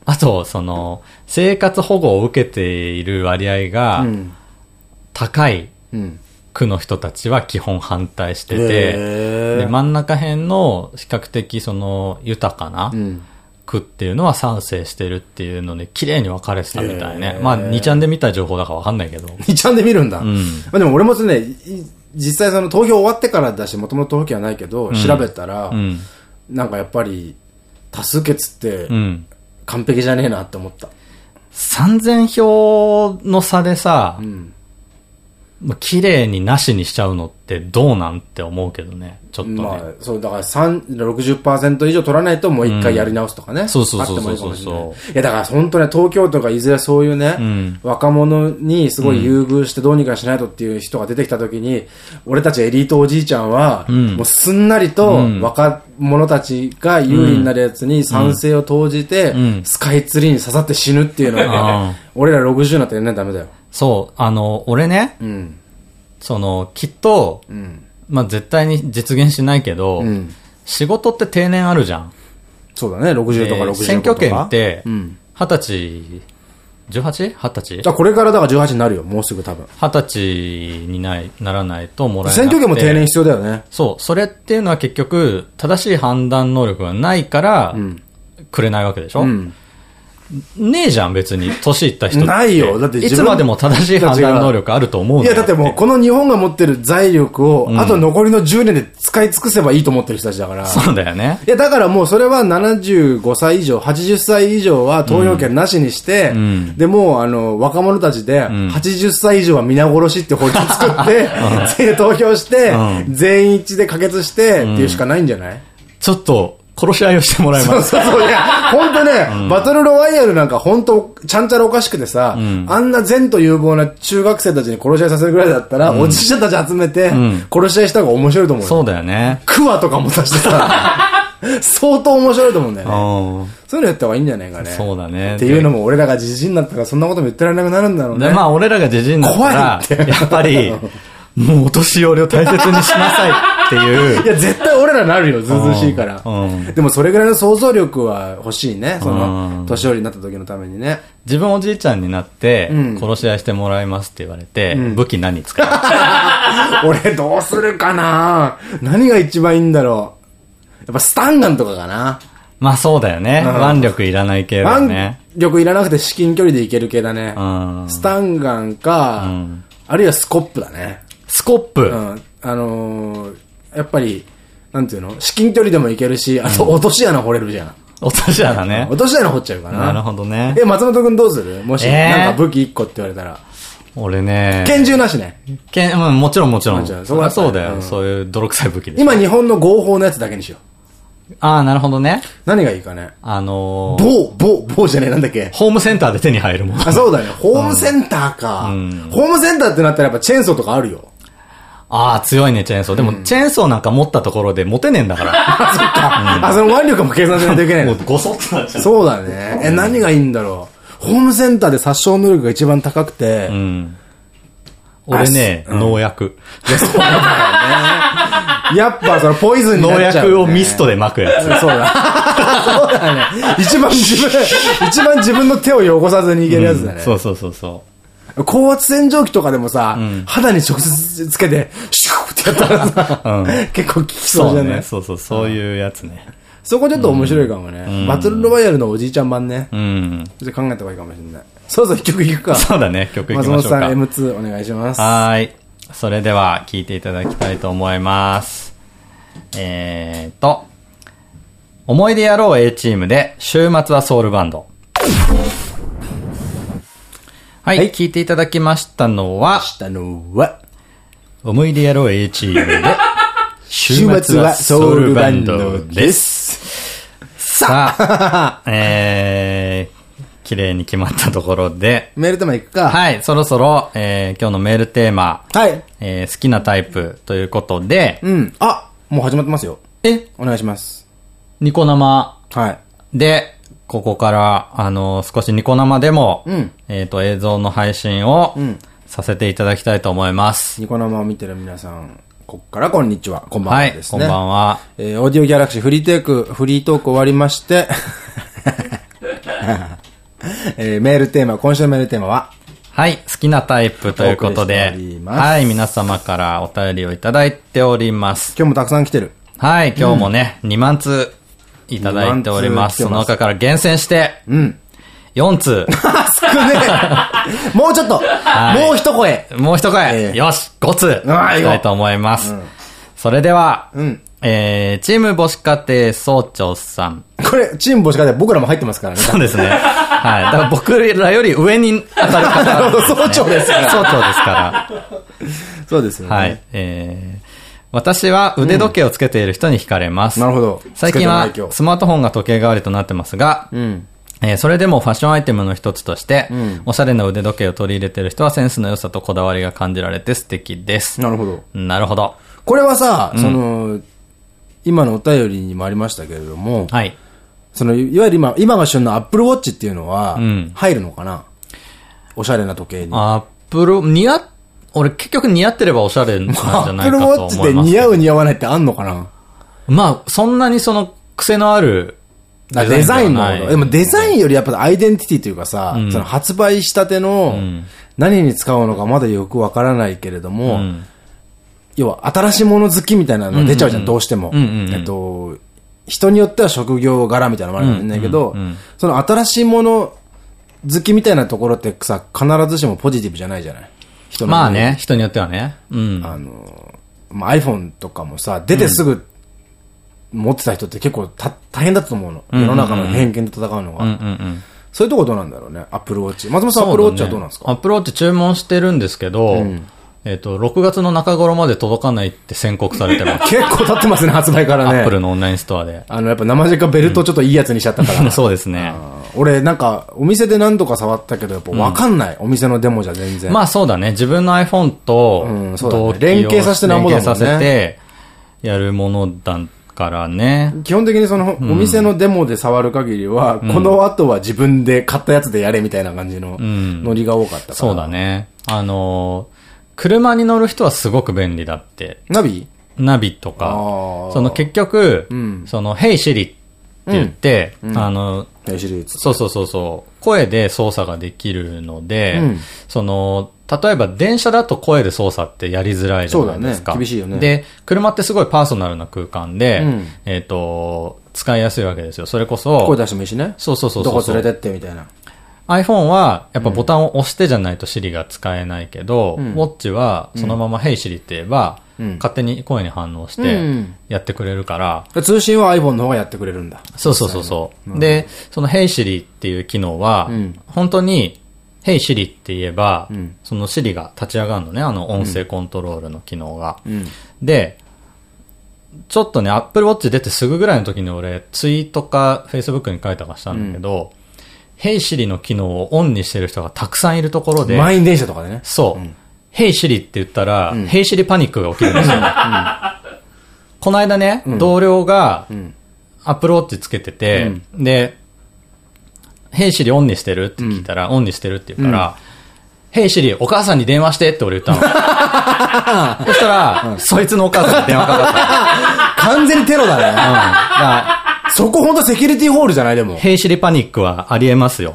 あと、その、生活保護を受けている割合がうん。高いうん。区の人たちは基本反対してて、で真ん中辺の比較的その豊かなうん。区っていうのは賛成してるっていうので綺麗に分かれてたみたいね。へーまあ2ちゃんで見た情報だから分かんないけど。2ちゃんで見るんだ。んまあでも俺もね、い実際その投票終わってからだし、もともと投票はないけど、調べたら、うん。なんかやっぱり、多数決ってうん。完璧じゃねえなって思った。3000票の差でさ、うん。まあ綺麗になしにしちゃうのってどうなんって思うけどね。ちょっとね。まあ、そう、だから3 60%以上取らないともう一回やり直すとかね。そうそうそうそうあってもいいかもしれないそういや、だから本当ね、東京とかいずれそういうね、ん。若者にすごい優遇してどうにかしないとっていう人が出てきたときに、俺たちエリートおじいちゃんは、ん。もうすんなりと若者たちが有利になるやつに賛成を投じて、ん。スカイツリーに刺さって死ぬっていうのはね、俺ら60になってやんないとダメだよ。そう、あの、俺ね、うん。その、きっと、うん。まあ絶対に実現しないけど、うん。仕事って定年あるじゃん。そうだね、60とか65とか。で選挙権ってうん。、二十歳、18? 二十歳？じゃあこれからだから18になるよ、もうすぐ多分。二十歳にないならないともらえなくて選挙権も定年必要だよね。そう、それっていうのは結局、正しい判断能力がないから、んくれないわけでしょ、うん。ねえじゃん、別に、年いった人。ないよ。だっていつまでも正しい判断能力あると思うんいや、だってもう、この日本が持ってる財力を、あと残りの10年で使い尽くせばいいと思ってる人たちだから。そうだよね。いや、だからもうそれは75歳以上、80歳以上は投票権なしにして、ん。で、もうあの、若者たちで、80歳以上は皆殺しって法律作って、全員で投票して、う全員一致で可決して、っていうしかないんじゃない？ちょっと、殺し合いをしてもらいそうます。そうそう。いや、本当ね、バトルロワイヤルなんか本当ちゃんちゃらおかしくてさ、あんな善と有望な中学生たちに殺し合いさせるぐらいだったら、おじいちゃんたち集めて、殺し合いした方が面白いと思うよ。そうだよね。クワとかもさしてさ、相当面白いと思うんだよね。うん。そういうのやった方がいいんじゃないかね。そうだね。っていうのも俺らがじじいになったからそんなことも言ってられなくなるんだろうね。で、まあ、俺らがじじいになったら、怖いってやっぱり、もうお年寄りを大切にしなさい っていうい。や、絶対俺らなるよ、ずうずうしいから。うんでもそれぐらいの想像力は欲しいね。そのう、ん年寄りになった時のためにね。自分おじいちゃんになってうん、殺し合いしてもらいますって言われて、武器何使う？俺どうするかな？何が一番いいんだろう。やっぱスタンガンとかかな。まあそうだよね。うん腕力いらない系だよね。腕力いらなくて至近距離でいける系だね。うん。スタンガンか、んあるいはスコップだね。スコップ？うん。あのー、やっぱり、なんていうの？至近距離でもいけるし、あと落とし穴掘れるじゃん。落とし穴ね。落とし穴掘っちゃうかな。なるほどねえ、。松本くんどうする？もし、えーなんか武器1個って言われたら。俺ね。拳銃なしね。けん、うん、もちろんもちろん。そそこはそうだよ。うんそういう泥臭い武器で。今日本の合法のやつだけにしよう。ああ、なるほどね。何がいいかね？あのー、棒、棒、棒じゃねえ、なんだっけ？ホームセンターで手に入るもん。あ、そうだね。ホームセンターか。うんホームセンターってなったらやっぱチェーンソーとかあるよ。ああ、強いね、チェーンソー。でも、チェーンソーなんか持ったところで持てねえんだから。あ、そっか。あ、その腕力も計算しないといけないのもう。ゴソッとなっちゃう。そうだね。え、何がいいんだろう。ホームセンターで殺傷能力が一番高くて、うん。俺ね、農薬。いや、そうだよね。やっぱそのポイズンに農。薬をミストで撒くやつ。そうだ。そうだね。一番自分、一番自分の手を汚さずにいけるやつだね。そうそうそうそ高圧洗浄機とかでもさ、ん肌に直接つけて、シューってやったらさ、うん 結構効きう。そうじゃない？ね。そうそう、そういうやつね。そこちょっと面白いかもね。んバトルロワイヤルのおじいちゃん版ね。うん。ちょっと考えた方がいいかもしれない。そうそう、一曲いくか。そうだね、曲いきましょうか。松本さん M2 お願いします。はーい。それでは、聴いていただきたいと思います。えーと、思い出やろう A チームで、週末はソウルバンド。はい、はい聞いていただきましたのは、したのは、思い出野郎 A チームで、週週末はソウルバンドです。さあ、えー、綺麗に決まったところで、メールテーマいくか。はい、そろそろ、えー、今日のメールテーマ、はい。えー、好きなタイプということで、うん。あ、もう始まってますよ。え、お願いします。ニコ生はい。で、ここから、あの、少しニコ生でも、うんえっ、と、映像の配信をんさせていただきたいと思います。ニコ生を見てる皆さん、こっからこんにちは。こんばんははいですね。こんばんは。えーオーディオギャラクシーフリーテイク、フリートーク終わりまして、えーメールテーマ、今週のメールテーマは、はい、好きなタイプということではい、皆様からお便りをいただいております。今日もたくさん来てる。はい、今日もね、2万通いただいております。2万通来てますその中から厳選して、うん。4通。少ねえもうちょっと、いもう一声もう一声、ええよし !5 通いきたいと思います。それでは、うん。えー、チーム母子家庭総長さん。これ、チーム星かで僕らも入ってますからね。そうですね。はい。だから僕らより上に当たる方なんです、ね。総長ですから総長ですから。そうですよね。はい。えー、私は腕時計をつけている人に惹かれます。なるほど。最近はスマートフォンが時計代わりとなってますが、うん。えーそれでもファッションアイテムの一つとして、んおしゃれな腕時計を取り入れている人はセンスの良さとこだわりが感じられて素敵です。なるほど。なるほど。これはさ、その、今のお便りにもありましたけれども、はい。その、いわゆる今、今が旬のアップルウォッチっていうのはん、入るのかな、おしゃれな時計に。アップル、似合っ、俺結局似合ってればおしゃれなんじゃアップないかと思います。ルウォッチで似合う似合わないってあんのかな？まあ、そんなにその癖のあるあデザインではない。のこと。でもデザインよりやっぱアイデンティティというかさ、その発売したての何に使うのかまだよくわからないけれども、ん。要は新しいもの好きみたいなの出ちゃうじゃん、どうしても。うんうんうん。えっと、人によっては職業柄みたいなのもあるかもしれないけど、うんうんうん。その新しいもの好きみたいなところってさ、必ずしもポジティブじゃないじゃない？人のまあね、人によってはね。うん。あの、まあ、iPhone とかもさ、出てすぐ持ってた人って結構た大変だと思うの。世の中の偏見と戦うのが。うんうんうん。そういうとこどうなんだろうね、アップルウォッチ。松本さん、アップルウォッチはどうなんですか？アップルウォッチ注文してるんですけど、えっと、6月の中頃まで届かないって宣告されてます。結構経ってますね、発売からアップね。ルのオンラインストアで。あの、やっぱ生地かベルトちょっといいやつにしちゃったから。そうですね。俺、なんか、お店で何度か触ったけど、やっぱわかんない。お店のデモじゃ全然。まあそうだね。自分の iPhone とうんそうだね連携させてなんぼだもんね連携させてやるものだからね。基本的にその、お店のデモで触る限りは、この後は自分で買ったやつでやれみたいな感じのんノリが多かったから。そうだ。ね。あのー車に乗る人はすごく便利だって。ナビ？ナビとかその結局、んその、Hey Siri って言って、あの、シリーズ。そうそうそうそう、声で操作ができるので、うんその、例えば電車だと声で操作ってやりづらいじゃないですか。ね厳しいよねで、車ってすごいパーソナルな空間で、うんえっ、と、使いやすいわけですよ。それこそ、声出してもいいしね。そうそうそうそうどこ連れてってみたいな。iPhone はやっぱボタンを押してじゃないと Siri が使えないけど、ん。Watch はそのまま Hey Siri って言えば、うん。勝手に声に反応しうてん。やってくれるから、通信は iPhone の方がやってくれるんだ。そうそうそうそう。で、その Hey Siri っていう機能は、ん。本当に Hey Siri って言えば、ん。その Siri が立ち上がるのね、あの音声コントロールの機能が。うん。で、ちょっとね、Apple Watch 出てすぐぐらいの時に俺、ツイートか Facebook に書いたかしたんだけど、Hey Siri の機能をオンにしてる人がたくさんいるところで、満員電車とかでね。そう。ヘイシリって言ったら、ヘイシリパニックが起きるんですよ。この間ね、同僚が、アップルウォッチつけてて、で、 Hey Siri オンにしてる？って聞いたら、オンにしてる？って言うから、 Hey Siri、お母さんに電話してって俺言ったの。そしたら、そいつのお母さんに電話かかった。完全にテロだね。うん。そこほんとセキュリティホールじゃないでも。 Hey Siri パニックはありえますよ。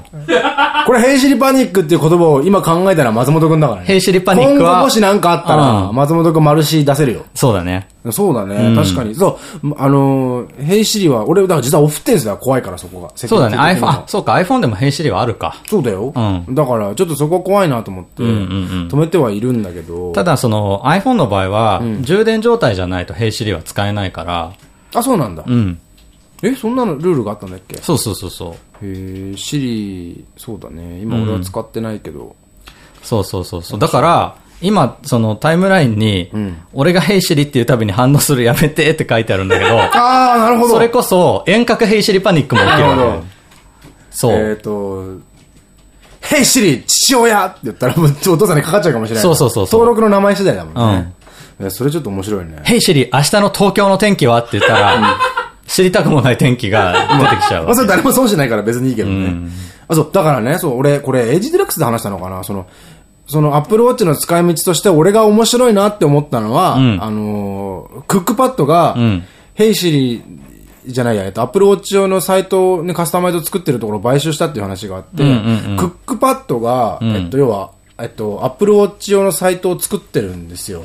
これ、 Hey Siri パニックっていう言葉を今考えたら松本くんだからね。 Hey Siri パニックは今後もし何かあったら、うん松本くん丸 C 出せるよ。そうだね。そうだね。確かに。そう。あのー、 Hey Siri は、俺、だから実はオフってんすよ。怖いから、そこが。そうだね。iPhone、もあ、そうか、iPhone でもヘイシリはあるか。そうだよ。うんだから、ちょっとそこ怖いなと思って、止めてはいるんだけど。ただ、その iPhone の場合は、充電状態じゃないとヘイシリは使えないから、あ、そうなんだ。うん。え、そんなのルールがあったんだっけ？そうそうそうそう。へえ、シリ、そうだね。今俺は使ってないけど。そうそうそうそう。だから、今、そのタイムラインに、俺がヘイシリっていうたびに反応するやめてって書いてあるんだけど、ああ、なるほど。それこそ遠隔 Hey Siri パニックも起きるわ。そう。えっと、 Hey Siri、父親って言ったら、もうお父さんにかかっちゃうかもしれない。そうそうそうそう登録の名前次第だもんね。えそれちょっと面白いね。 Hey Siri、明日の東京の天気は？って言ったら、知りたくもない天気が出てきちゃうまあ、わそれ誰も損しないから別にいいけどね。あ、そう、だからね、そう、俺、これ、エイジディレックスで話したのかな？その、その、アップルウォッチの使い道として、俺が面白いなって思ったのは、ん。あのー、クックパッドが、ん。ヘイシリ、じゃないや、えっと、アップルウォッチ用のサイトをね、カスタマイズを作ってるところを買収したっていう話があって、うんうんうんクックパッドが、えっと、要は、えっと、アップルウォッチ用のサイトを作ってるんですよ。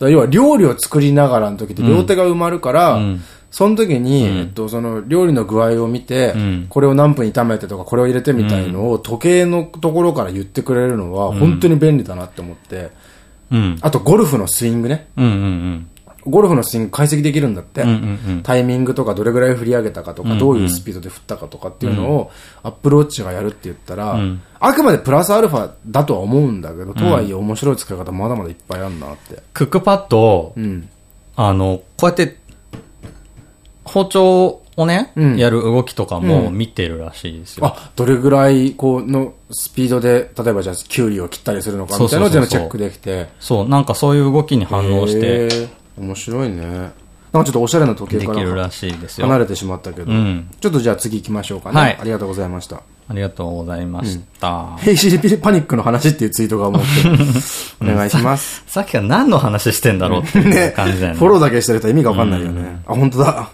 要は料理を作りながらの時って両手が埋まるから、んその時に、えっと、その料理の具合を見て、ん。これを何分炒めてとか、これを入れてみたいのを時計のところから言ってくれるのは、本当に便利だなって思って、うん。あとゴルフのスイングね。ゴルフのスイング解析できるんだって。タイミングとかどれぐらい振り上げたかとか、どういうスピードで振ったかとかっていうのを、アップルウォッチがやるって言ったら、ん。あくまでプラスアルファだとは思うんだけど、とはいえ面白い使い方まだまだいっぱいあるなって。クックパッドを、うん。あの、こうやって、包丁をね、うんやる動きとかも見てるらしいですよ。あ、どれぐらい、こう、のスピードで、例えばじゃあ、キュウリを切ったりするのかみたいなのをチェックできて。そう、なんかそういう動きに反応して。面白いね。なんかちょっとおしゃれな時計からできるらしいですよ。離れてしまったけど、うんちょっとじゃあ次行きましょうかね。はいありがとうございました。ありがとうございました。ヘイシリピリパニックの話っていうツイートが思ってる。お願いします。さっきから何の話してんだろうっていうね、感じだよね。フォローだけしてると意味がわかんないよね。あ、本当だ。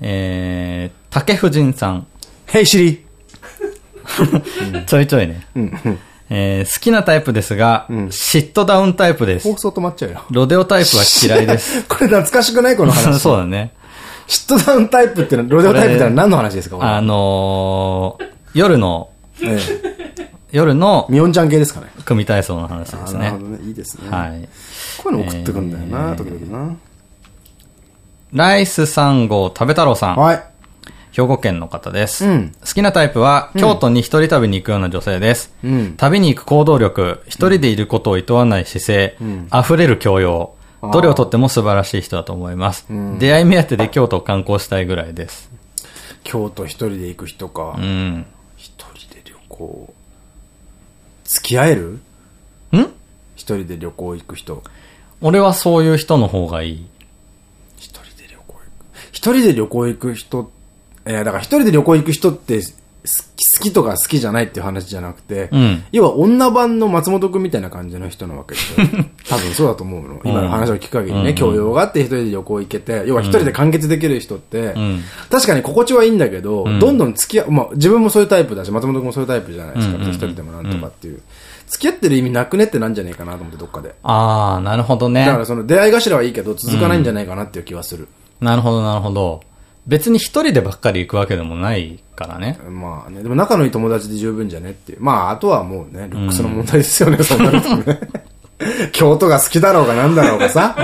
えー、竹夫人さん。ヘイシリ。ちょいちょいね。えー好きなタイプですが、シットダウンタイプです放。送止まっちゃうよ。ロデオタイプは嫌いです。これ懐かしくないこの話。そうだね。シットダウンタイプってのは、ロデオタイプってのは何の話ですか？あのー、夜の、ええ夜のミオンちゃん系ですかね。組体操の話ですねあなるほ。どね。いいですね。はい。こういうの送ってくんだよな、時々な。ライス3号食べ太郎さん。はい。兵庫県の方です。うん好きなタイプは、京都に一人旅に行くような女性です。うん旅に行く行動力、一人でいることを厭わない姿勢、溢れる教養、どれをとっても素晴らしい人だと思います。出会い目当てで京都を観光したいぐらいです。京都一人で行く人かう。ん。一人で旅行。付き合える？ん？一人で旅行行く人。俺はそういう人の方がいい。一人で旅行行く。一人えー、だから一人で旅行行く人って、す好きとか好きじゃないっていう話じゃなくて、うん要は女版の松本くんみたいな感じの人なわけですよ。多分そうだと思うの。今の話を聞く限りね、教養があって一人で旅行行けて、要は一人で完結できる人って、ん確かに心地はいいんだけど、どんどん付き合う、まあ自分もそういうタイプだし、松本くんもそういうタイプじゃないですか。うんうんうん一人でもなんとかっていう。付き合ってる意味なくねってなんじゃねえかなと思って、どっかで。あー、なるほどねだか。らその出会い頭はいいけど、続かないんじゃないかなっていう気はする。なるほど、なるほど。別に一人でばっかり行くわけでもないからね。まあね、でも仲のいい友達で十分じゃねっていう。まあ、あとはもうね、ルックスの問題ですよね、そんなのね。京都が好きだろうがなんだろうがさ、う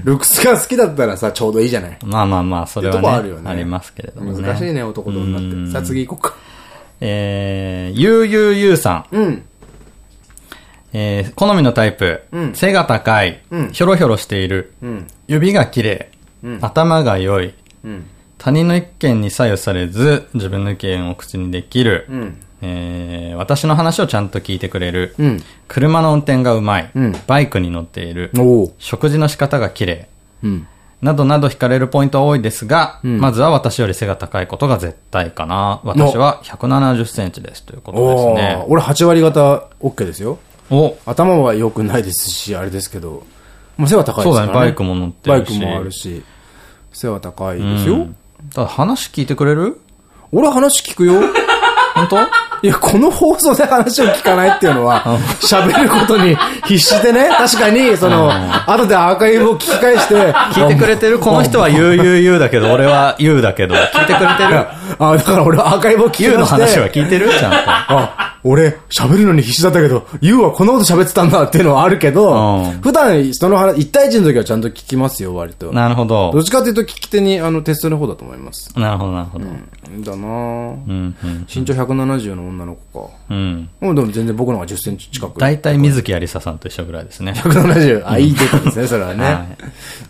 ん。ルックスが好きだったらさ、ちょうどいいじゃない。まあまあまあ、それはってとこあるねよ、ねありますけれどもね。難しいね、男と女って。さあ次行こうか。えー、ゆうゆうゆうさん。うん。えー、好みのタイプ。うん背が高い。うんひょろひょろしている。うん。指が綺麗。うん頭が良い。うん。他人の意見に左右されず、自分の意見を口にできる。うん。えー、私の話をちゃんと聞いてくれる。うん。車の運転がうまい。うんバイクに乗っている。食事の仕方が綺麗。うん。などなど惹かれるポイントは多いですが、んまずは私より背が高いことが絶対かな。私は170センチですということですおねー。俺8割方 OK ですよ。お、頭は良くないですし、あれですけど、まあ背は高いですからね。そうだね、バイクも乗ってるし。バイクもあるし、背は高いですよ。うん。ただ話聞いてくれる？俺は話聞くよ。本当？いや、この放送で話を聞かないっていうのは、喋ることに必死でね、確かに、その、後でアーカイブを聞き返して、聞いてくれてるこの人は言う言う言うだけど、俺は言うだけど、聞いてくれてる？あ、だから俺はアーカイブを聞き言うの返して、話は聞いてる？ちゃんと。あ、俺、喋るのに必死だったけど、ユウはこんなこと喋ってたんだっていうのはあるけど、うん普段人の話、一対一の時はちゃんと聞きますよ、割と。なるほどどっ。ちかというと聞き手に、あの、徹する方だと思います。なるほど、なるほど。だなぁ。うん、うん、身長170の女の子か。うん。もうでも全然僕の方が10センチ近く。大体水木有沙さんと一緒ぐらいですね。170。あ、いいデータですね、それははね。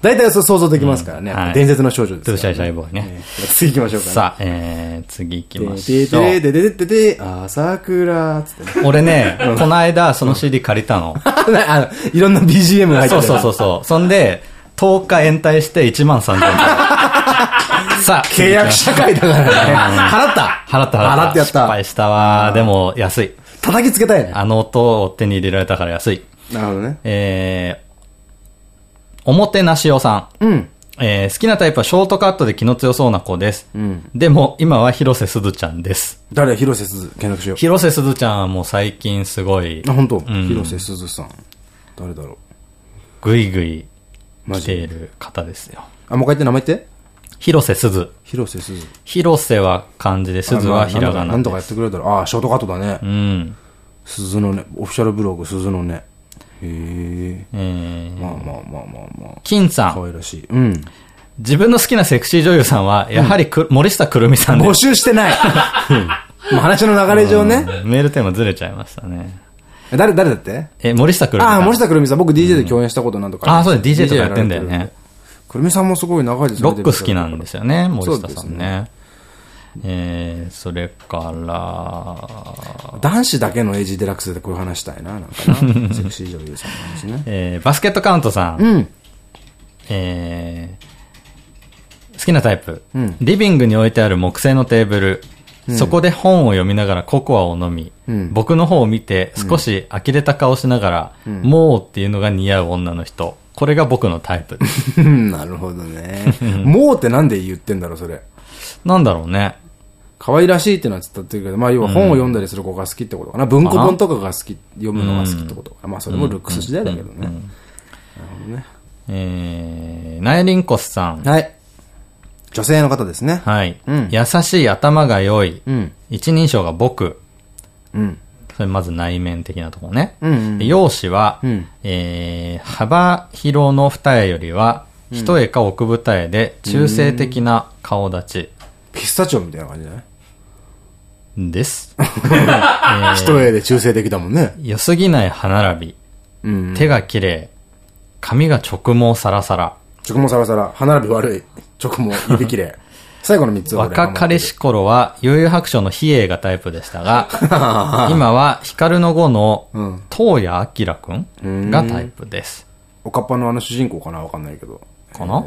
大体そう想像できますからね。はい伝説の少女ですから。 TOO SHY SHY BOY ね。ね次行きましょうかね。さあ、えー、次行きまでしょう。でででででで、朝倉つってね。俺ね、この間その CD 借りたの。あの、いろんな BGM が入ってそうる。そうそうそう。そんで、10日延滞して1万3000円。さあ、契約社会だからね。払った払った払った。払ってやった。失敗したわ。でも、安い。叩きつけたいね。あの音を手に入れられたから安い。なるほどね。えー、おもてなしおさん。うん。えー好きなタイプはショートカットで気の強そうな子です。んでも、今は広瀬すずちゃんです。誰？広瀬すず、検索しよう。広瀬すずちゃんはもう最近すごいあ、、本当？ん広瀬すずさん。誰だろう？ぐいぐいマ来ていジる方ですよ。あ、もう一回言って名前言って。広瀬すず。広瀬すず。広瀬は漢字で、すずはひらがななんとかやっ。てくれたら。あ、ショートカットだねう。ん。鈴のね、オフィシャルブログ、鈴のね。へえ。えー、まあまあまあまあまあ。金さん。可愛らしい。うん。自分の好きなセクシー女優さんは、やはりく、森下くるみさんで募す。集してない。も う話の流れ上ね。メールテーマずれちゃいましたね。誰、誰だって？え、森下くるみさん。ああ、森下くるみさん。僕 DJ で共演したことなんとかああ、そうだ、DJ とかやってんだよね。。くるみさんもすごい長いですロック好きなんですよね、森下さんね。えー、それから、男子だけのエイジデラックスでこういう話したいな、なんかな。セクシー女優さんなんですね。えー、バスケットカウントさん。うん。えー、好きなタイプ、うんリビングに置いてある木製のテーブル。そこで本を読みながらココアを飲み、うん僕の方を見て少し呆れた顔しながら、もうっていうのが似合う女の人。これが僕のタイプ。なるほどね。もうってなんで言ってんだろう、それ。なんだろうね。可愛らしいってのは伝ってるけど、まあ要は本を読んだりする子が好きってことかな。文庫本とかが好き、読むのが好きってことかな。まあそれもルックス時代だけどね。えー、ナイリンコスさん。はい。女性の方ですね。はい、うん優しい頭が良い。うん。一人称が僕。うん。それまず内面的なところね。うんうんで容姿は、うんえー、幅広の二重よりは、一重か奥二重で中性的な顔立ちピスタチオみたいな感じじゃない？です。一重で中性的だもんね。良すぎない歯並び。うん。手が綺麗。髪が直毛サラサラ。直毛サラサラ、歯並び悪い。直毛、指綺麗。最後の三つは俺若かりし頃は、悠々白書の比叡がタイプでしたが、今は光の碁のうん、東谷明くんがタイプです。おかっぱのあの主人公かな？わかんないけど。かな？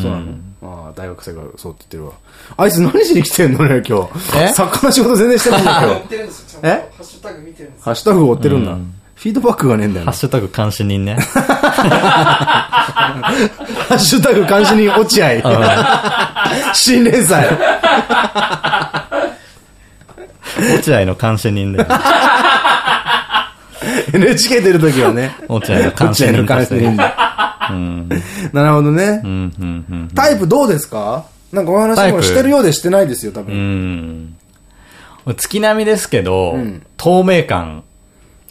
そうなの？ああ、大学生がそうって言ってるわ。あいつ何しに来てんのね、今日。え？作家の仕事全然してないんだよ追。ってるんですよ。ちゃんとえ？ハッシュタグ見てるんですよ。ハッシュタグ追ってるんだ。フィードバックがねえんだよな。ハッシュタグ監視人ね。ハッシュタグ監視人落合。新連載。落合の監視人で。NHK 出るときはね。落合の監視落合の人として監視人で。うん。なるほどね。タイプどうですか？なんかお話もしてるようでしてないですよ、多う分。ん。月並みですけど、ん透明感。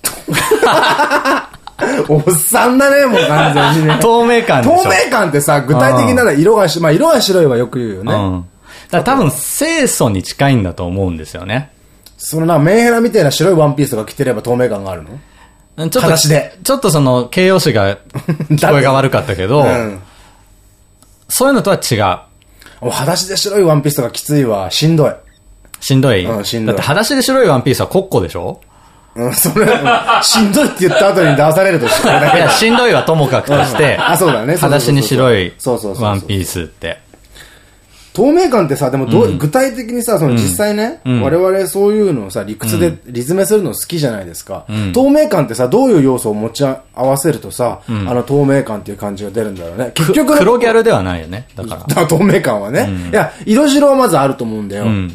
おっさんだね、もう完全にね。透明感でしょ。透明感ってさ、具体的なら色がし、まあ色が白いはよく言うよね。うん。だから多分清楚に近いんだと思うんですよね。そのな、メンヘラみたいな白いワンピースが着てれば透明感があるの？ちょっと、裸足でちょっとその形容詞が 聞こえが悪かったけど、うん。そういうのとは違う。もう裸足で白いワンピースとかきついわ。しんどい。しんどい？うんしんどいだって裸足で白いワンピースはコッコでしょ？うん、それ、うんしんどいって言った後に出されるとしいや、しんどいはともかくとして、あ、そうだね。裸足に白いそうそうそうそうワンピースって。透明感ってさ、でもどう、具体的にさ、その実際ね、我々そういうのをさ、理屈で、理詰めするの好きじゃないですか。透明感ってさ、どういう要素を持ち合わせるとさ、あの透明感っていう感じが出るんだろうね。結く局の黒ギャルではないよね。だから。だから透明感はね。いや、色白はまずあると思うんだよ。ん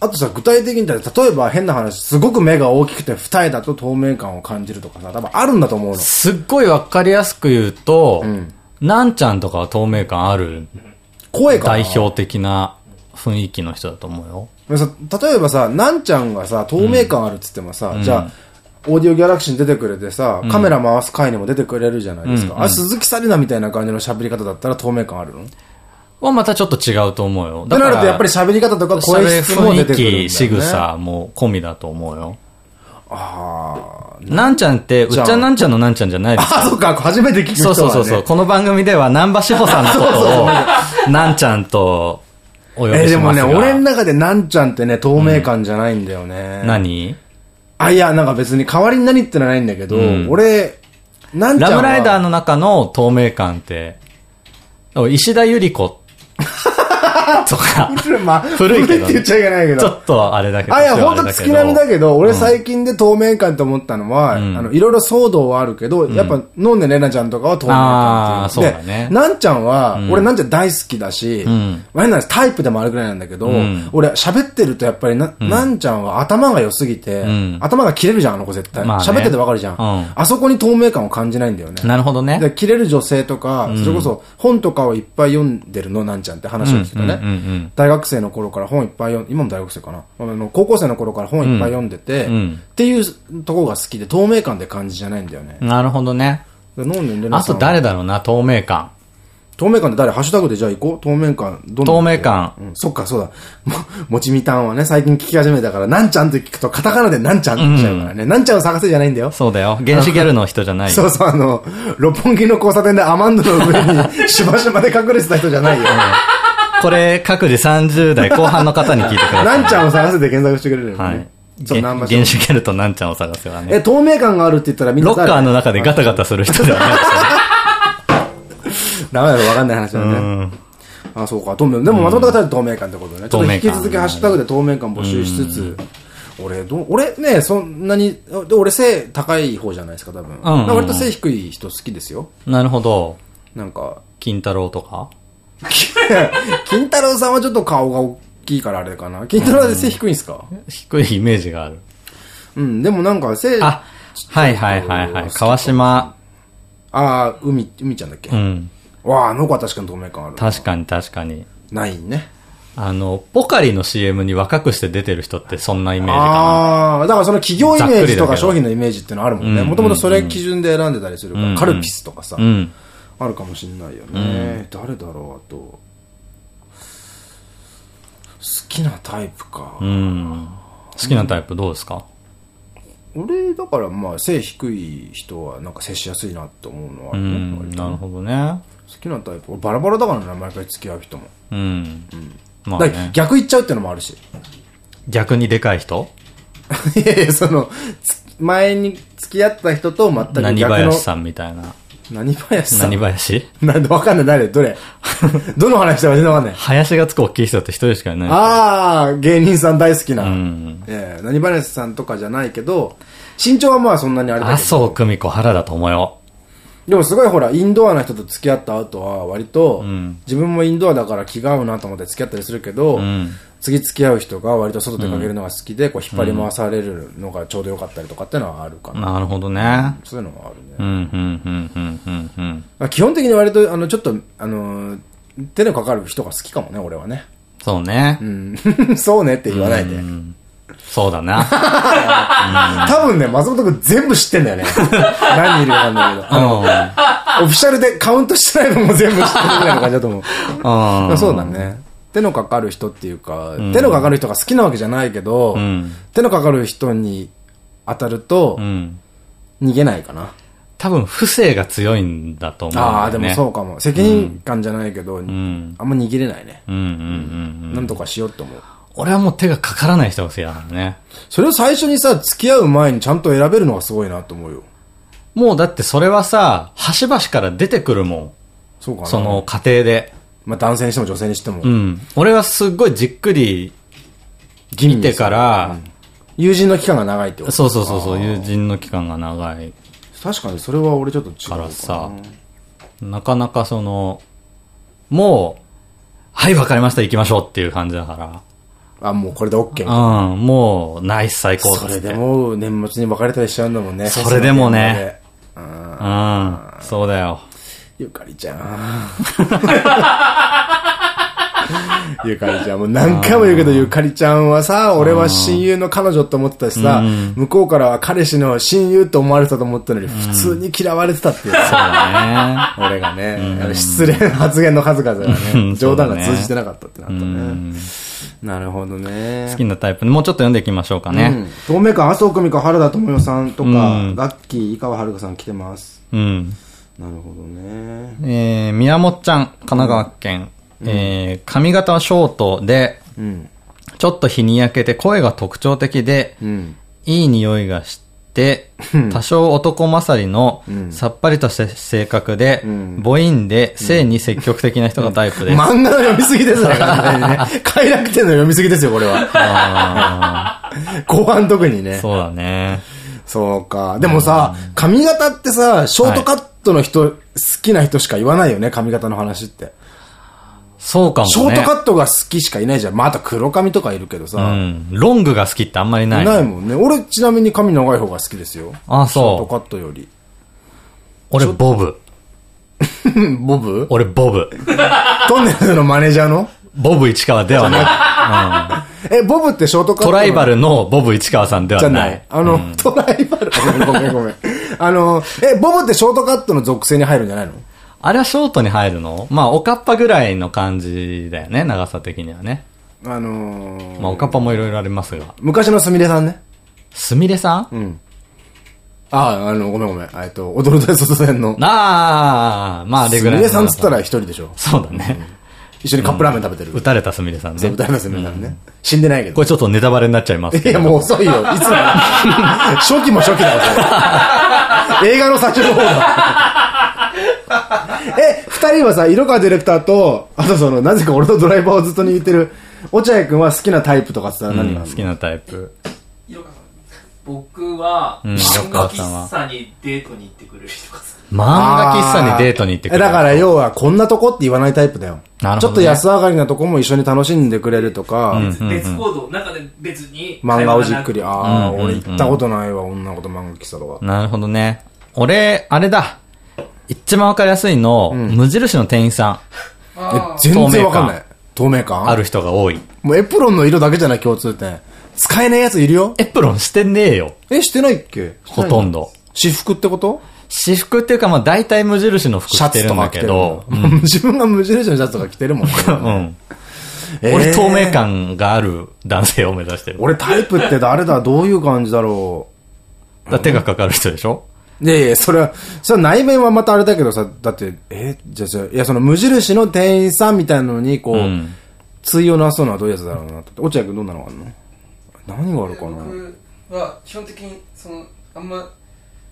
あとさ、具体的に例えば変な話、すごく目が大きくて二重だと透明感を感じるとかさ、多分あるんだと思うの。すっごいわかりやすく言うと、なんちゃんとかは透明感ある声かな代表的な雰囲気の人だと思うよ。例えばさ、なんちゃんがさ、透明感あるっつってもさ、じゃあ、オーディオギャラクシーに出てくれてさ、カメラ回す回にも出てくれるじゃないですか。あれ、鈴木紗理奈みたいな感じの喋り方だったら透明感あるの？はまたちょっと違うと思うよ。となるとやっぱり喋り方とか声質も出てくるんだよ、ね。雰囲気、仕草も込みだと思うよ。あなんちゃんって、うっちゃんなんちゃんのなんちゃんじゃないですあ。あ、そっか、初めて聞く人は、ね。そうそうそうそう。この番組では南波志保さんのことを、なんちゃんとお呼びしますが。えーでもね、俺の中でなんちゃんってね、透明感じゃないんだよね。何？あ、いや、なんか別に代わりに何ってのはないんだけど、ん俺、なんちゃんは。ラムライダーの中の透明感って、石田ゆり子 とか、まあ、古いけどって言っちゃいけないけど。ちょっとあれだけど。あ、いや、ほんと月並みだけど、俺最近で透明感と思ったのは、ん。あの、いろいろ騒動はあるけど、やっぱ、飲んでレナちゃんとかは透明感っていう。そうだね。でなんちゃんは、俺なんちゃん大好きだし、ん。変な話タイプでもあるぐらいなんだけど、ん。俺喋ってるとやっぱりな、なんちゃんは頭が良すぎて、ん。頭が切れるじゃん、あの子絶対。喋っててわかるじゃん,、うん。あそこに透明感を感じないんだよね。なるほどね。で、切れる女性とか、それこそ本とかをいっぱい読んでるの、なんちゃんって話を聞くとね。うんうんうん大学生の頃から本いっぱい読ん、今も大学生かな。あの、高校生の頃から本いっぱい読んでて、うんうんっていうところが好きで、透明感で感じじゃないんだよね。なるほどね。あと誰だろうな、透明感。透明感って誰？ハッシュタグでじゃあ行こう透明感、どん透明感うん、そっか、そうだ。も、もちみたんはね、最近聞き始めたから、なんちゃんって聞くと、カタカナでなんちゃんって言っちゃうからね。なんちゃんを探せじゃないんだよ。そうだよ。原始ギャルの人じゃないよ。そうそう、あの、六本木の交差点でアマンドの上に、しばしばで隠れてた人じゃないよ。これ、各自30代後半の方に聞いてください。なんちゃんを探せて検索してくれるよね。はい。そう、原何原始ギャルとなんちゃんを探せばね。え、透明感があるって言ったらみんなロッカーの中でガタガタする人ではないですよね。ダメだろ、わかんない話だね。うんあ、そうか。透明。でも、松本が透明感ってことね。ちょっと引き続きハッシュタグで透明感募集しつつ、俺、どう、俺ね、そんなに、で俺背高い方じゃないですか、多分。うん割と背低い人好きですよ。なるほど。なんか、金太郎とか？金太郎さんはちょっと顔が大きいからあれかな。金太郎で背低いんですか？低いイメージがある。うん、でもなんか背、あ、はいはいはいはい。川島。あー、海、海ちゃんだっけ、うん。わあ、あの子は確かに透明感ある。確かに確かに。ないね。あの、ポカリの CM に若くして出てる人ってそんなイメージかああ、だからその企業イメージとか商品のイメージっていうのはあるもんね。うんもともとそれ基準で選んでたりするから、うんカルピスとかさ、な。うん。あるかもしんないよね。誰だろう、あと。好きなタイプか。うん。好きなタイプどうですか？俺、だからまあ、背低い人はなんか接しやすいなって思うのはあう。ん。なるほどね。好きなタイプ。俺バラバラだからね、毎回付き合う人も。うん。まあだからね。逆言っちゃうってのもあるし。逆にでかい人？いやいや、その、つ前に付き合った人と全く逆の。何林さんみたいな。何林さん？何林？なんでわかんない、誰？どれ？どの話しても全然わかんない。林がつく大きい人って一人しかいない。ああ、芸人さん大好きな。うん。ええ何話さんとかじゃないけど、身長はまあそんなにあれだけ麻生ど。久美子原だと思うよ。でもすごいほら、インドアな人と付き合った後は割と、ん自分もインドアだから気が合うなと思って付き合ったりするけど、うん。次付き合う人が割と外出かけるのが好きで、こう引っ張り回されるのがちょうどよかったりとかっていうのはあるかな。なるほどね。そういうのはあるね。うん、うん、うん、うん、うん、うん。まあ基本的に割と、あの、ちょっと、あのー手のかかる人が好きかもね、俺はね。そうねう。ん。そうねって言わないで。うんそうだな。多分ね、松本くん全部知ってんだよね。何人いるかわかんないけど。オフィシャルでカウントしてないのも全部知ってるぐらいの感じだと思う。そうだね。手のかかる人っていうか、手のかかる人が好きなわけじゃないけど、うん。手のかかる人に当たるとう、ん。逃げないかな。多分、不正が強いんだと思うね。ああ、でもそうかも。責任感じゃないけど、うん。あんま逃げれないね。うん、うん、うん。なんとかしようって思う。俺はもう手がかからない人が好きだからね。それを最初にさ、付き合う前にちゃんと選べるのがすごいなと思うよ。もうだってそれはさ、端々から出てくるもん。そうかな。その過程で。まあ男性にしても女性にしてもう。ん。俺はすっごいじっくり見見てから、友人の期間が長いってことそうそうそうそう、友人の期間が長い確かにそれは俺ちょっと違うからさ、なかなかその、もう、はい、わかりました、行きましょうっていう感じだかあ、もうこれで OK。うん、もう、ナイス最高それでも年末に別れたりしちゃうんだもんね。それでもね。うん、そうだよ。ゆかりちゃん。ゆかりちゃん。もう何回も言うけど、ゆかりちゃんはさ、俺は親友の彼女と思ってたしさ、向こうからは彼氏の親友と思われてたと思ったのに、普通に嫌われてたっていうさ、俺がね、失礼な発言の数々がね、冗談が通じてなかったってなったね。なるほどね。好きなタイプ。もうちょっと読んでいきましょうかね。透明感、麻生久美子、原田知世さんとか、ガッキー、井川遥さん来てます。うん。なるほどね。えー、宮本ちゃん、神奈川県。えー、髪型はショートで、うん。ちょっと日に焼けて声が特徴的で、うん。いい匂いがして、多少男勝りのさっぱりとした性格で、ん母音で性に積極的な人がタイプです。漫画の読みすぎですね、完全にね。快楽天の読みすぎですよ、これは。あ後半特にねー。そうだね。そうか。でもさ、髪型ってさ、ショートカットの人、好きな人しか言わないよね、髪型の話って。そうかもね。ショートカットが好きしかいないじゃん。まあ、あと黒髪とかいるけどさ。うん。ロングが好きってあんまりない。ないもんね。俺、ちなみに髪長い方が好きですよ。あ、ショートそう。カットより。俺、ボブ。ボブ？俺、ボブ。トンネルのマネージャーの？ボブ市川ではない。え、ボブってショートカットトライバルのボブ市川さんでじゃなはないい。。あの、トライバル。ごめんごめんごめん。あの、え、ボブってショートカットの属性に入るんじゃないの？あれはショートに入るの？まあ、おかっぱぐらいの感じだよね、長さ的にはね。あのー、まあ、おかっぱもいろいろありますが。昔のすみれさんね。すみれさん？うん。ああ、あの、ごめんごめん。えっと、踊る大外線の。ああ、まあ、レすぐらいのみれさんっつったら一人でしょ。そうだね。一緒にカップラーメン食べてる。撃たれたすみれさんそう、ね。歌いますみれさんね。死んでないけど。これちょっとネタバレになっちゃいますけいや、ど。もう遅いよ。いつも。初期も初期だわ。映画の最初の方だ。え、二人はさ、色川ディレクターと、あとその、なぜか俺とドライバーをずっと握ってる、落合くんは好きなタイプとかってさ、うん何が好きなタイプ。色川さん僕は、うん漫画色川さんは喫茶にデートに行ってくれる人が好き。漫画喫茶にデートに行ってくれる。えだから要は、こんなとこって言わないタイプだよ。なるほどねちょっと安上がりなとこも一緒に楽しんでくれるとか、別行動、中で別に。漫画をじっくり、ああ、うん俺行ったことないわ、女の子と漫画喫茶とか。なるほどね。俺、あれだ。一番わかりやすいの、無印の店員さえ全然わかんない。透明ん、感？ある人が多い。もうエプロンの色だけじゃない共通点。使えないやついるよエプロンしてねえよ。え、してないっけ？ほとんど。私服ってこと？私服っていうか、まあ大体無印の服着てるんだけど、シャツとか着てるの？自分が無印のシャツとか着てるもんね。うん。えー俺透明感がある男性を目指してる。俺タイプって誰だ？どういう感じだろだ手がかかる人でしょ？う。いやいや、それは、それは内面はまたあれだけどさ、だって、え、じゃあじゃあいや、その無印の店員さんみたいなのに、こう、うん対応なそうなのはどういうやつだろうなって。落合君どんなのがあるの？何があるかな？僕は基本的にそのあんま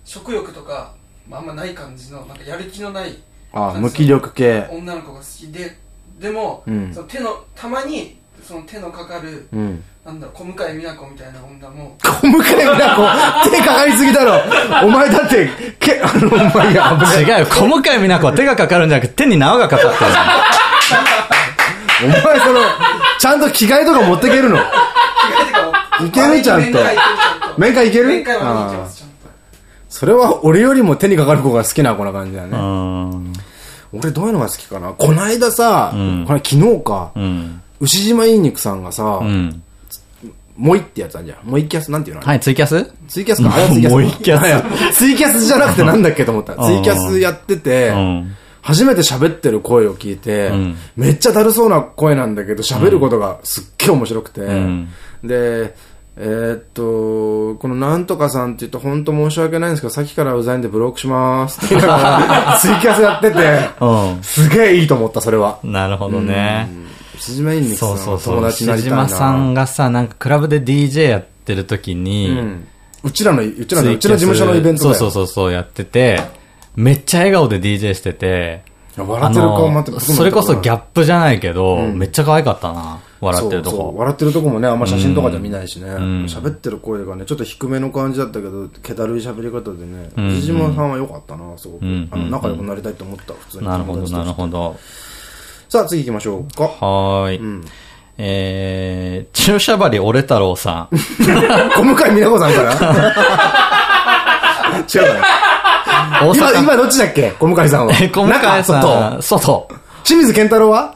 食欲とか、まあ、あんまない感じのなんかやる気のないあ、無気力系。女の子が好きででも、うんその手のたまにその手のかかる、うん。なんだろう小向井美奈子みたいな女も 小向井美奈子、手かかりすぎだろ。お前だって、け、あの、お前が危ない。違うよ。小向井美奈子は手がかかるんじゃなくて手に縄がかかってるお前その、ちゃんと着替えとか持ってけるの？着替えてかいける？ちゃんと面会いけるちゃんと面会いける？面会はますちゃんとそれは俺よりも手にかかる子が好きな子な感じだよね。俺どういうのが好きかな？こないださ、ん。これ昨日か、うん。牛島いい肉さんがさ、うん。もういってやつあるじゃん。もう一キャス、なんていうの、はい、ツイキャス？ツイキャスか。あれはツイキャス。キャスツイキャスじゃなくてなんだっけと思った。ツイキャスやってて、うん。初めて喋ってる声を聞いて、ん。めっちゃだるそうな声なんだけど、喋ることがすっげえ面白くて、ん。で、えーっと、このなんとかさんって言うと本当申し訳ないんですけど、さっきからうざいんでブロックしますって言いながら、ツイキャスやってて、うすげえいいと思った、それは。ん。なるほどね。牛島いんにさんそうそうそう。友達になりたさんがさ、なんかクラブで DJ やってる時に、うん。うちらの、うちらの、うちの事務所のイベントだよ。そうそうそうそうやってて、めっちゃ笑顔で DJ してて、笑ってる顔待ってそれこそギャッププじゃないけど、めっちゃ可愛かったな。笑ってるとそうそうこ。笑ってるとこもね、あんま写真とかじゃ見ないしね。ん喋ってる声がね、ちょっと低めの感じだったけど、気だるい喋り方でね、牛島さんは良かったな、すごく。んあの、仲良くなりたいと思った、普通に。なるほど、なるど。ほど。さあ、次行きましょうか。はーい。んえー、注射針折れ太郎さん。小向井美奈子さんから 違うかな今。今どっちだっけ？小向井さんは。え、小向さん、外。外。清水健太郎は？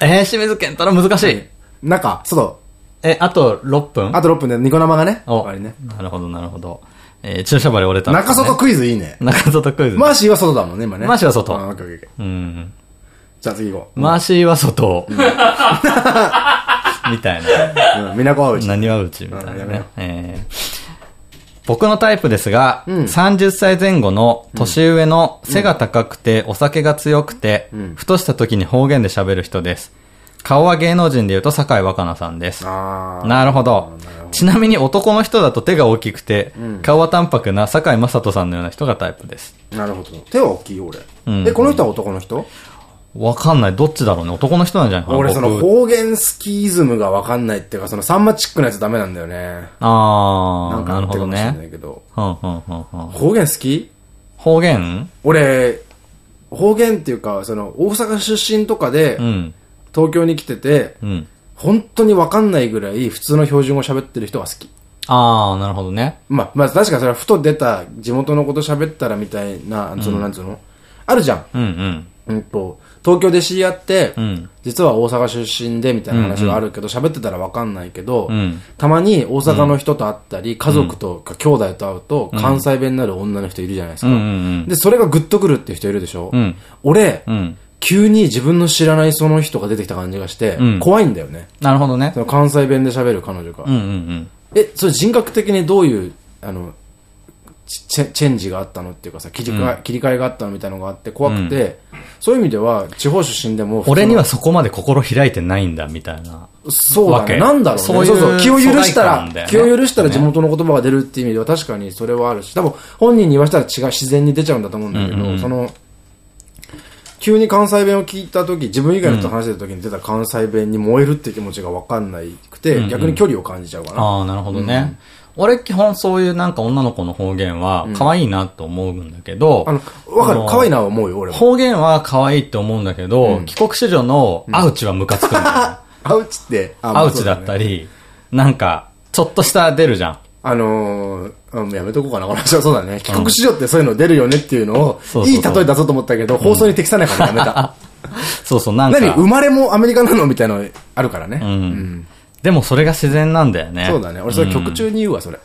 えー、清水健太郎難しい。中、外。え、あと6分？あと6分でニコ生がね。お終わりね。なるほど、なるほど。えー、注射針折れたんですね、中外クイズいいね。中外クイズ。マーシーは外だもんね、今ね。マーシーは外あオッケーオッケーオッケーうん。じゃあ次行こう。マーシーは外。みたいな。うん、みなこはうち。何はうちみたいなね。えー僕のタイプですが、うん30歳前後の年上の背が高くてお酒が強くて、んふとした時に方言で喋る人です。顔は芸能人で言うと酒井若菜さんです。なるほど。ちなみに男の人だと手が大きくて、顔は淡白な酒井正人さんのような人がタイプです。なるほど。手は大きいよ、俺。うんえ、この人は男の人？わかんない。どっちだろうね。男の人なんじゃないかな。俺、その僕方言スキーズムがわかんないっていうか、そのサンマチックなやつダメなんだよね。あー、なんかなるほどね。方言好き？方言？俺、方言っていうか、その、大阪出身とかでう、ん。東京に来てて、うん。本当にわかんないぐらい普通の標準語喋ってる人が好き。あー、なるほどね。まあ、まあ確かにそれはふと出た地元のこと喋ったらみたいな、その、なんつうの？あるじゃん。うんうん。うんと、東京で知り合って、うん。実は大阪出身でみたいな話があるけど、喋ってたらわかんないけど、うん。たまに大阪の人と会ったり、家族とか兄弟と会うと、関西弁になる女の人いるじゃないですか。うんうんで、それがグッとくるっていう人いるでしょ、うん。俺、うん。急に自分の知らないその人が出てきた感じがして、うん怖いんだよね。なるほどねそ。の関西弁で喋る彼女が。うんうんうん。え、それ人格的にどういう、あの、チチェンジがあったのっていうかさ、切り替え、切り替えがあったのみたいなのがあって怖くて、そういう意味では、地方出身でも、俺にはそこまで心開いてないんだ、みたいな。そうだね。なんだろうね。そういうそう。気を許したら、気を許したら地元の言葉が出るっていう意味では確かにそれはあるし、多分本人に言わせたら違う、自然に出ちゃうんだと思うんだけど、その、急に関西弁を聞いた時自分以外の人と話してた時に出た関西弁に燃えるっていう気持ちが分かんないくて、逆に距離を感じちゃうかな。ああ、なるほどね。俺基本そういうなんか女の子の方言は可愛いなと思うんだけど、あの、わかる可愛いなは思うよ、俺は。方言は可愛いって思うんだけど、帰国子女のアウチはムカつくんだよ。アウチって、あアウチだった。り、なんか、ちょっとした出るじゃん。あのー、やめとこうかな、この話はそうだね。帰国子女ってそういうの出るよねっていうのを、いい例え出そうと思ったけど、放送に適さないからやめた。そうそう、なんか。何？生まれもアメリカなの？みたいなのあるからね。うん。でもそれが自然なんだよね。そうだね。俺それ曲中に言うわ、それ。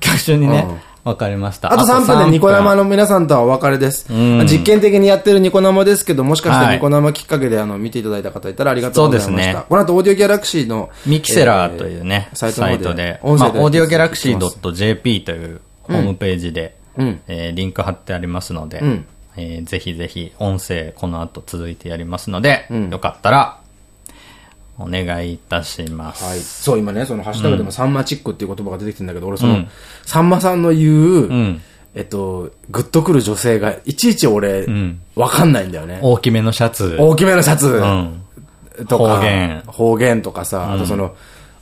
曲中にね、わかりました。あと3分でニコ生の。の皆さんとはお別れです。ん実験的にやってるニコ生ですけど、もしかしてはいニコ生きっかけであの見ていただいた方いたらありがとうございました。そうですねこの後オーディオギャラクシーのミキセラーというね、えーササイトでまあ、オーディオギャラクシー .jp というホームページで、うんえーリンク貼ってありますので、うんえーぜひぜひ音声この後続いてやりますので、うんよかったら、お願いいたします。はい。そう、今ね、そのハッシュタグでもサンマチックっていう言葉が出てきてるんだけど、俺その、うんさんまさんの言う、うん。えっと、グッとくる女性が、いちいち俺、んわかんないんだよね。大きめのシャツ。大きめのシャツうん。とか、方言方言とかさ、あとその、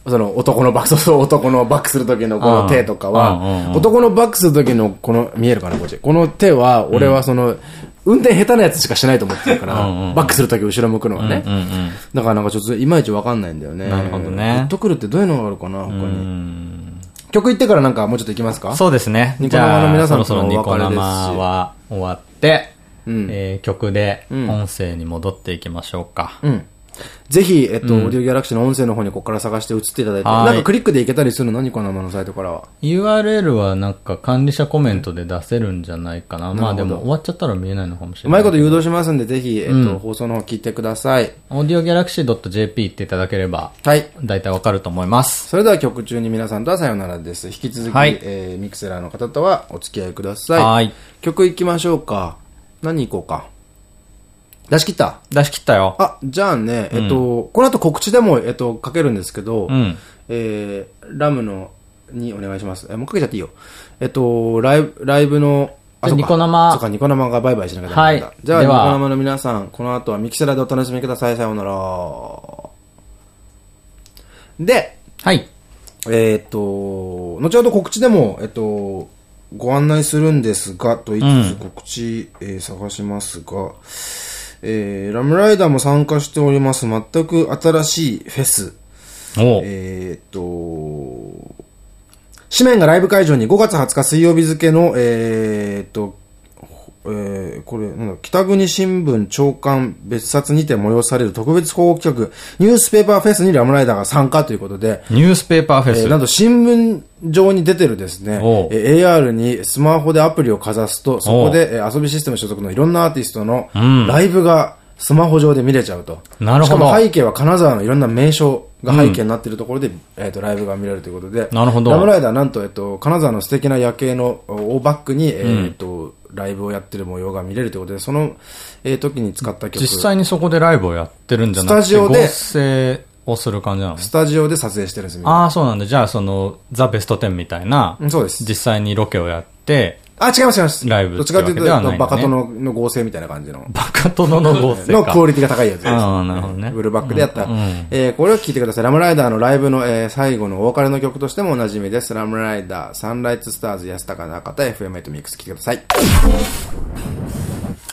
その男のバック、そうそう男のバックする時のこの手とかはう、ん男のバックする時のこの、見えるかなこっち。この手は、俺はその、運転下手なやつしかしないと思ってるから、バックする時後ろ向くのはね。だからなんかちょっといまいちわかんないんだよね。なるほどねグッとくるってどういうのがあるかな他うに。ん曲行ってからなんかもうちょっと行きますか？そうですね。ニコ生の皆さんとじゃあそろそろニコ生は終わって、うんえー曲でん音声に戻っていきましょうか。うん。ぜひ、えっと、オーディオギャラクシーの音声の方にここから探して移っていただいて、はいなんかクリックでいけたりするの？ニコ生のサイトからは。URL はなんか管理者コメントで出せるんじゃないかな。まあでも終わっちゃったら見えないのかもしれない。うまいこと誘導しますんで、ぜひ、えっと、うん放送の方聞いてください。オーディオギャラクシー .jp っていただければ、はい。大体わかると思います。それでは曲中に皆さんとはさようならです。引き続き、はいえーミクセラーの方とはお付き合いください。はい。曲行きましょうか。何行こうか。出し切った？出し切ったよ。あ、じゃあね、えっと、この後告知でも、えっと、かけるんですけど、うん。えー、ラムの、にお願いします。え、もうかけちゃっていいよ。えっと、ライブ、ライブの、あニコ生そうか、ニコ生がバイバイしなきゃダメだ。はいじゃあ、ニコ生の皆さん、この後はミキセラでお楽しみください。さようなら。で、はい。えーっと、後ほど告知でも、えっと、ご案内するんですが、と言いつつ告知、えー探しますが、えーラムライダーも参加しております、全く新しいフェス。えーっと、紙面がライブ会場に5月20日水曜日付の、えーっと、えー、これ、なんだ、北国新聞長官別冊にて催される特別広告企画、ニュースペーパーフェスにラムライダーが参加ということで、ニュースペーパーフェス。えーなんと新聞上に出てるですね、えー AR にスマホでアプリをかざすと、そこで、えー遊びシステム所属のいろんなアーティストのライブがスマホ上で見れちゃうと。なるほど。しかも背景は金沢のいろんな名所が背景になっているところで、えっ、と、ライブが見れるということで、なるほど。ラムライダーなんと、えっ、と、金沢の素敵な夜景のをバックに、えっ、と、ライブをやってる模様が見れるということで、その、えー時に使った曲。実際にそこでライブをやってるんじゃなくて、スタジオで合成をする感じなの？スタジオで撮影してるんですよ。ああ、そうなんだ。じゃあ、その、ザ・ベスト10みたいな、うんそうです。実際にロケをやって、あ、違います違います。ライブどっちかというと、バカ殿の合成みたいな感じの。バカ殿の合成か。のクオリティが高いやつです。ああ、なるほどね。ブルーバックでやった。えーこれを聞いてください。ラムライダーのライブの、えー最後のお別れの曲としてもおなじみです。ラムライダー、サンライズスターズ、安高中田、FM8 ミックス聞いてください。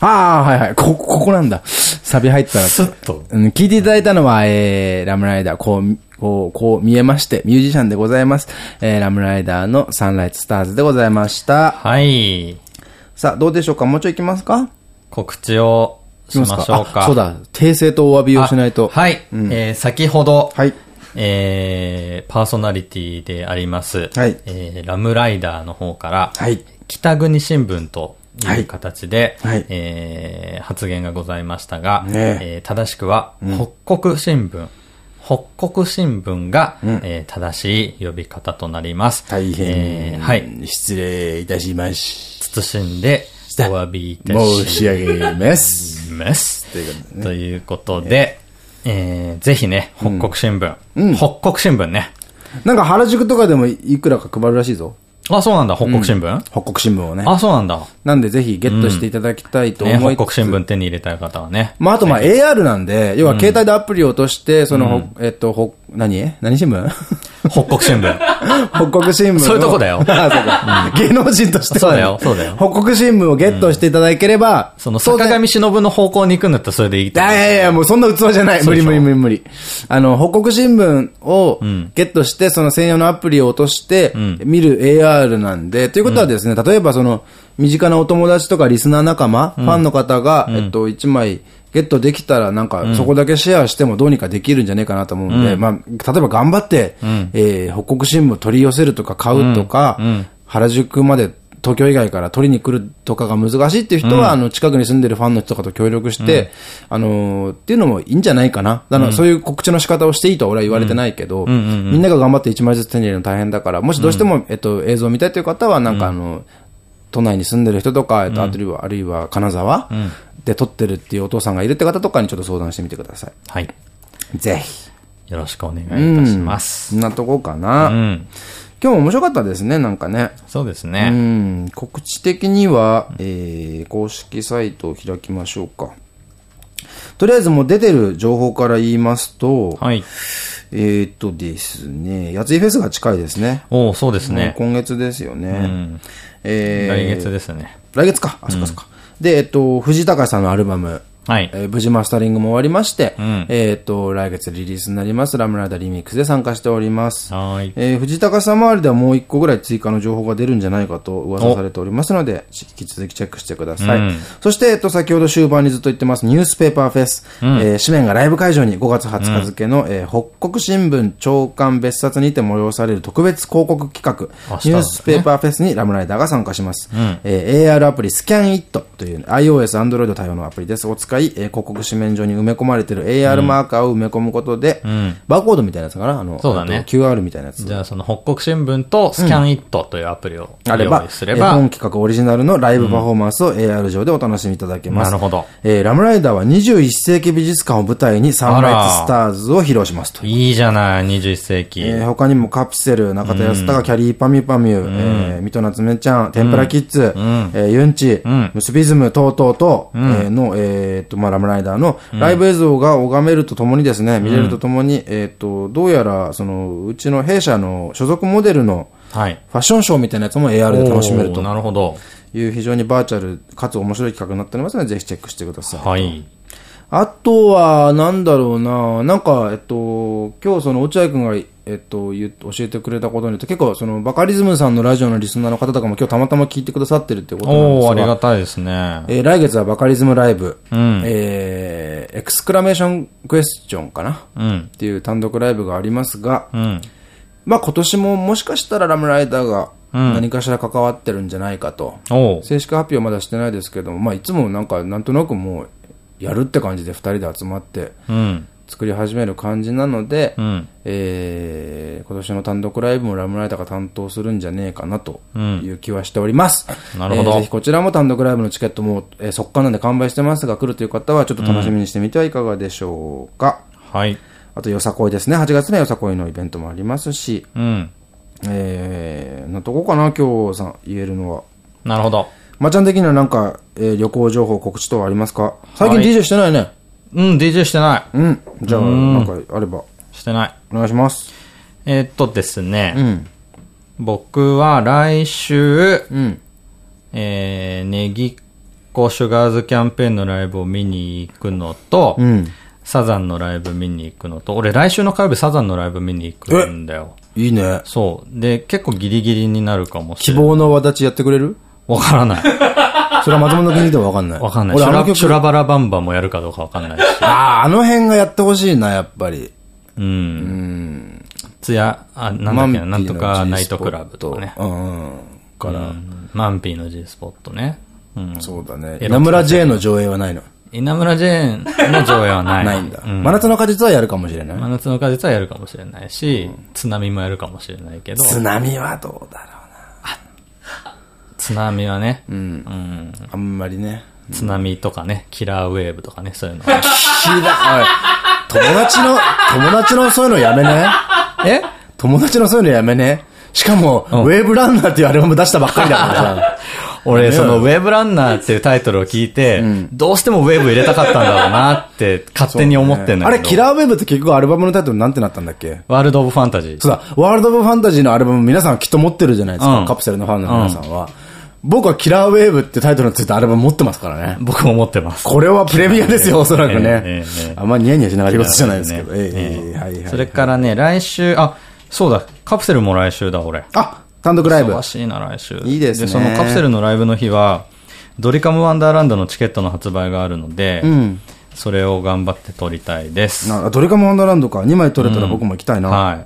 ああ、はいはい。こ、ここなんだ。サビ入ったら。スッと。うん聞いていただいたのは、えー、ラムライダー、こう、こう、こう見えまして、ミュージシャンでございます。えー、ラムライダーのサンライズスターズでございました。はい。さあ、どうでしょうか？もうちょい行きますか？告知をしましょうか。あそうだ。訂正とお詫びをしないと。あはい。えー先ほど、はい。えーパーソナリティであります、はいえーラムライダーの方から、はい。北国新聞とはいいう形で、はいえー発言がございましたが、ねえー正しくは、北国新聞。北国新聞が、えー正しい呼び方となります。大変、えーはい。失礼いたしまし謹んで、お詫びいた申しし上げます。ます。ということでえーぜひね、北国新聞。北国新聞ね。なんか原宿とかでもいくらか配るらしいぞ。あ、そうなんだ、北国新聞、北国新聞をね。あ、そうなんだ。なんでぜひゲットしていただきたいとね、思いつつ、北国新聞手に入れたい方はね。まあ、あとまあ AR なんで、要は携帯でアプリを落として、その、ほえっと、ほ、何？何新聞？北国新聞。北国新聞を。そういうとこだよ。あ、そうか。芸能人としてはそうだよそうだよ。北国新聞をゲットしていただければ、その、坂上忍の方向に行くんだったらそれでいいいやいやいや、もうそんな器じゃない。無理無理無理無理。あの、北国新聞をゲットして、その専用のアプリを落として、見る AR なんで、ということはですね、例えばその、身近なお友達とかリスナー仲間、ファンの方が、えっと、1枚、ゲットできたら、なんか、そこだけシェアしてもどうにかできるんじゃないかなと思うんで、まあ、例えば頑張って、えー北国新聞を取り寄せるとか買うとか、原宿まで東京以外から取りに来るとかが難しいっていう人は、あの、近くに住んでるファンの人とかと協力して、あのーっていうのもいいんじゃないかな。だから、そういう告知の仕方をしていいとは俺は言われてないけど、みんなが頑張って1枚ずつ手に入れるの大変だから、もしどうしても、えっと、映像を見たいという方は、なんかあの、都内に住んでる人とか、えっと、あるいは、あるいは金沢で撮ってるっていうお父さんがいるって方とかにちょっと相談してみてください。はい。ぜひ。よろしくお願いいたします。そんなとこかな。うん。今日も面白かったですね、なんかね。うそうですね。ん、告知的には、えー、公式サイトを開きましょうか。とりあえずもう出てる情報から言いますと、はい。えーっとですね、やついフェスが近いですね。おおそうですね。今月ですよね。んえー来月ですね。来月か。あ、そっかそっか。で、えっと、藤高さんのアルバム、はい。えー無事マスタリングも終わりまして、んえっと、来月リリースになります、ラムライダーリミックスで参加しております。はーい。えー藤高さん周りではもう一個ぐらい追加の情報が出るんじゃないかと噂されておりますので、引き続きチェックしてください。うんそして、えっと、先ほど終盤にずっと言ってます、ニュースペーパーフェス。えー紙面がライブ会場に5月20日付の、えー北国新聞長官別冊にて催される特別広告企画、ねニュースペーパーフェスにラムライダーが参加します。えー AR アプリスキャンイットという iOS、Android 対応のアプリです。を使い、えー広告紙面上に埋め込まれている AR マーカーを埋め込むことで、バーコードみたいなやつかなあの、そうだね。QR みたいなやつ。じゃあ、その北国新聞とスキャンイットというアプリをあればすれば、えー本企画オリジナルのライブパフォーマンスを AR 上でお楽しみいただけます。なるほど。えーラムライダーは21世紀美術館を舞台にサンライズスターズを披露しますと。いいじゃない、21世紀。えー他にもカプセル、中田康隆、キャリーパミュパミュ、えー、水戸夏目ちゃん、天ぷらキッズ、えーユンチ、ムスビズム等々と、えーの、えーっと、まあ、ラムライダーのライブ映像が拝めるとともにですね、見れるとともに、えーっと、どうやら、その、うちの弊社の所属モデルのはい。ファッションショーみたいなやつも AR で楽しめるとなるほど。いう非常にバーチャルかつ面白い企画になっておりますので、ぜひチェックしてください。はい。あとは、なんだろうな、なんか、えっと、今日その落合くんが、えっと、教えてくれたことによって、結構そのバカリズムさんのラジオのリスナーの方とかも今日たまたま聞いてくださってるってことなんですがありがたいですね。えー来月はバカリズムライブ、うんえーエクスクラメーションクエスチョンかなうん。っていう単独ライブがありますが、うん。まあ今年ももしかしたらラムライダーがうん何かしら関わってるんじゃないかと。正式発表まだしてないですけども、まあいつもなんかなんとなくもうやるって感じで二人で集まってうん。作り始める感じなので、うん。えー今年の単独ライブもラムライダーが担当するんじゃねえかなとうんいう気はしております。なるほどえーぜひこちらも単独ライブのチケットも、えー速乾なんで完売してますが来るという方はちょっと楽しみにしてみてはいかがでしょうか。はい。あとよさこいですね。8月にはよさこいのイベントもありますし、うん。えー、なとこかな今日さん言えるのは。なるほど。まっちゃん的にはなんか、えー旅行情報告知等はありますか？最近はい DJ してないね。うん、DJ してない。うん。じゃあ、うんなんかあれば、してない。お願いします。えーっとですね、うん。僕は来週、うん。えー、ネギっ子シュガーズキャンペーンのライブを見に行くのと、うん。サザンのライブ見に行くのと、俺来週の火曜日サザンのライブ見に行くんだよ。いいね。そう。で、結構ギリギリになるかもし希れない。望の輪立ちやってくれる？わからない。それは松本の国ではわかんない。わかんない。俺あの曲シュラバラバンバンもやるかどうかわかんないし。ああ、あの辺がやってほしいな、やっぱり。う。うんん。つや、あ、なんだっけな、なんとかナイトクラブとかね。うんうん。から、うんマンピーの G スポットね。うん。そうだね。稲村 J の上映はないの。稲村ジェーンの上映はない。ないんだ。うん真夏の果実はやるかもしれない。真夏の果実はやるかもしれないし、津波もやるかもしれないけど、津波はどうだろ津波はね、うん。うん、あんまりね。津波とかね、キラーウェーブとかね、そういうのは。ひだ、おい。友達の、友達のそういうのやめね。え？友達のそういうのやめね。しかも、うんウェーブランナーっていうアルバム出したばっかりだからさ。俺、その、ウェーブランナーっていうタイトルを聞いて、どうしてもウェーブ入れたかったんだろうなって、勝手に思ってんだけど。あれ、キラーウェーブって結局アルバムのタイトルなんてなったんだっけ？ワールド・オブ・ファンタジー。そうだ、ワールド・オブ・ファンタジーのアルバム皆さんきっと持ってるじゃないですか。うんカプセルのファンの皆さんは。僕はキラーウェーブってタイトルのついたアルバム持ってますからね。僕も持ってます。これはプレミアですよ、おそらくええねええ。あんまニヤニヤしながら言うことじゃないですけど。それからね、来週、あ、そうだ、カプセルも来週だ、俺。あ、単独ライブ。忙しいな、来週。いいですねそのカプセルのライブの日は、ドリカムワンダーランドのチケットの発売があるので、うん。それを頑張って撮りたいです。なドリカムワンダーランドか。2枚取れたら僕も行きたいな。はい。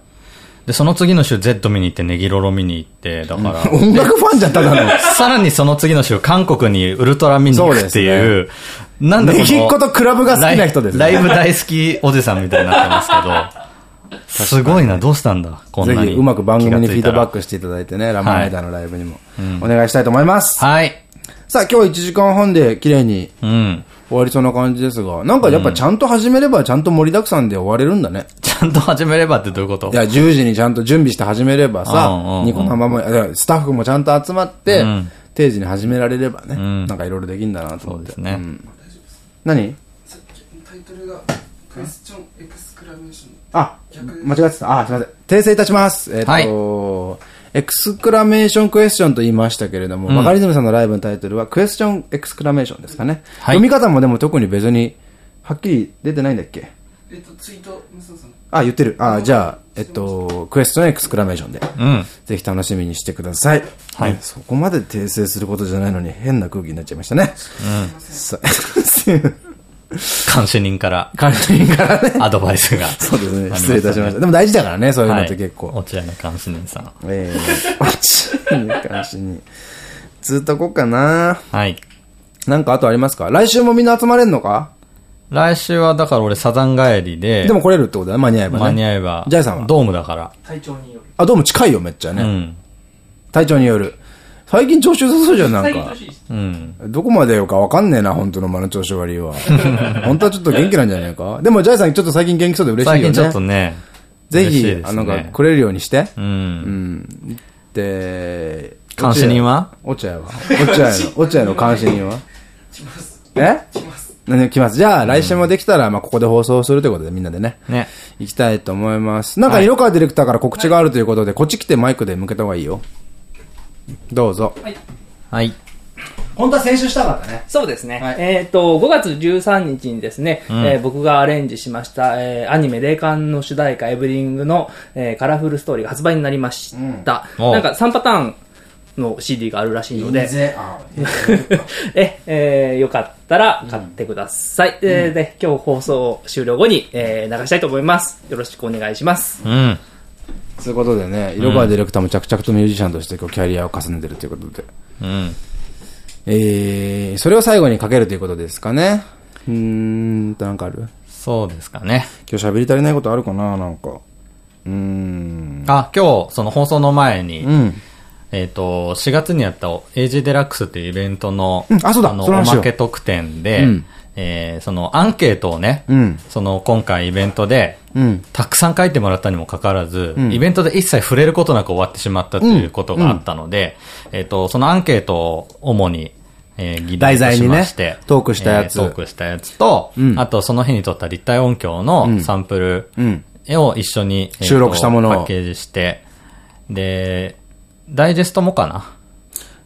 で、その次の週 Z 見に行って、ネギロロ見に行って、だから、音楽ファンじゃっただろ。さらにその次の週、韓国にウルトラ見に行くっていう、なんだこのネギっ子とクラブが好きな人ですねライライブ大好きおじさんみたいになってますけど、すごいな、どうしたんだ、こんなに。ぜひうまく番組にフィードバック。クしていただいてね、ラマライダーのライブにもお願いしたいと思います。はい。さあ、今日1時間半で綺麗にうん。終わりそうな感じですが、なんかやっぱちゃんと始めればちゃんと盛りだくさんで終われるんだね。ちゃんと始めればってどういうこと？いや、10時にちゃんと準備して始めればさニコ生も、スタッフもちゃんと集まってうん、定時に始められればね、んなんかいろいろできるんだなと思って。そうですねん何？タイトルがクエスチョンエクスクラメーションあ逆、間違ってた。あ、すみません。訂正いたします。えっ、と、エクスクラメーションクエスチョンと言いましたけれども、バカリズムさんのライブのタイトルはクエスチョンエクスクラメーションですかね。はい読み方もでも特に別に、はっきり出てないんだっけ？えっとツイートあ、言ってる。あ、じゃあ、えっと、クエスチョンエクスクラメーションで、うん。ぜひ楽しみにしてください。はいそこまで訂正することじゃないのに変な空気になっちゃいましたね。さ 監視人から管理人からね。アドバイスが。そうですね。失礼いたしました。でも大事だからね、そういうのはいって結構。落合の監視人さん。ええー、落ちに関しに。ずっとこうかな。はい。なんかあとありますか？来週もみんな集まれんのか？来週はだから俺サザン帰りで、でも来れるってことだね、間に合えばね。間に合えば、ジャイさんは？ドームだから。体調による。あ、どうも近いよ、めっちゃね。うん。体調による。最近調子良さそうじゃん、なんか。うん。どこまでよかわかんねえな、本当の間の調子悪いは。本当はちょっと元気なんじゃないか？でも、ジャイさんちょっと最近元気そうで嬉しいよね。最近ちょっとね、ぜひ、嬉しいですねあの、なんか来れるようにして。う。うんん。で、監視人は？落合は？落合の、落合の監視人は？来ますえ？来ます何？来ます。じゃあ、来週もできたら、まあ、ここで放送するということで、みんなでね、ね。行きたいと思います。なんか、色川ディレクターから告知があるということで、こっち来てマイクで向けた方がいいよ。どうぞ。はい。本当は先週したかったね。そうですね。はいえっ、と、5月13日にですね、んえー僕がアレンジしました、えーアニメ霊感の主題歌エブリングの、えーカラフルストーリーが発売になりました。うんおなんか3パターンの CD があるらしいので、ぜあ え、えーよかったら買ってください。えーで、今日放送終了後に、えー流したいと思います。よろしくお願いします。うん。そういうことでね、色川ディレクターも着々とミュージシャンとしてこうキャリアを重ねてるということで。うん。えー、それを最後にかけるということですかね。うーんと、なんかある？そうですかね。今日喋り足りないことあるかななんか。うーん。あ、今日、その放送の前に、うん。えっ、と、4月にやった AG デラックスっていうイベントの、うんあそうだの、おその話をまけ特典で、うんえーそのアンケートをね、うん。その今回イベントで、うん。たくさん書いてもらったにもかかわらず、ん。イベントで一切触れることなく終わってしまったということがあったので、えっ、と、そのアンケートを主に、えー議題としまして、題材にねトークしたやつ。えートークしたやつと、うん。あとその日に撮った立体音響のサンプルうん。を一緒に、収録したものを。パッケージして、で、ダイジェストもかな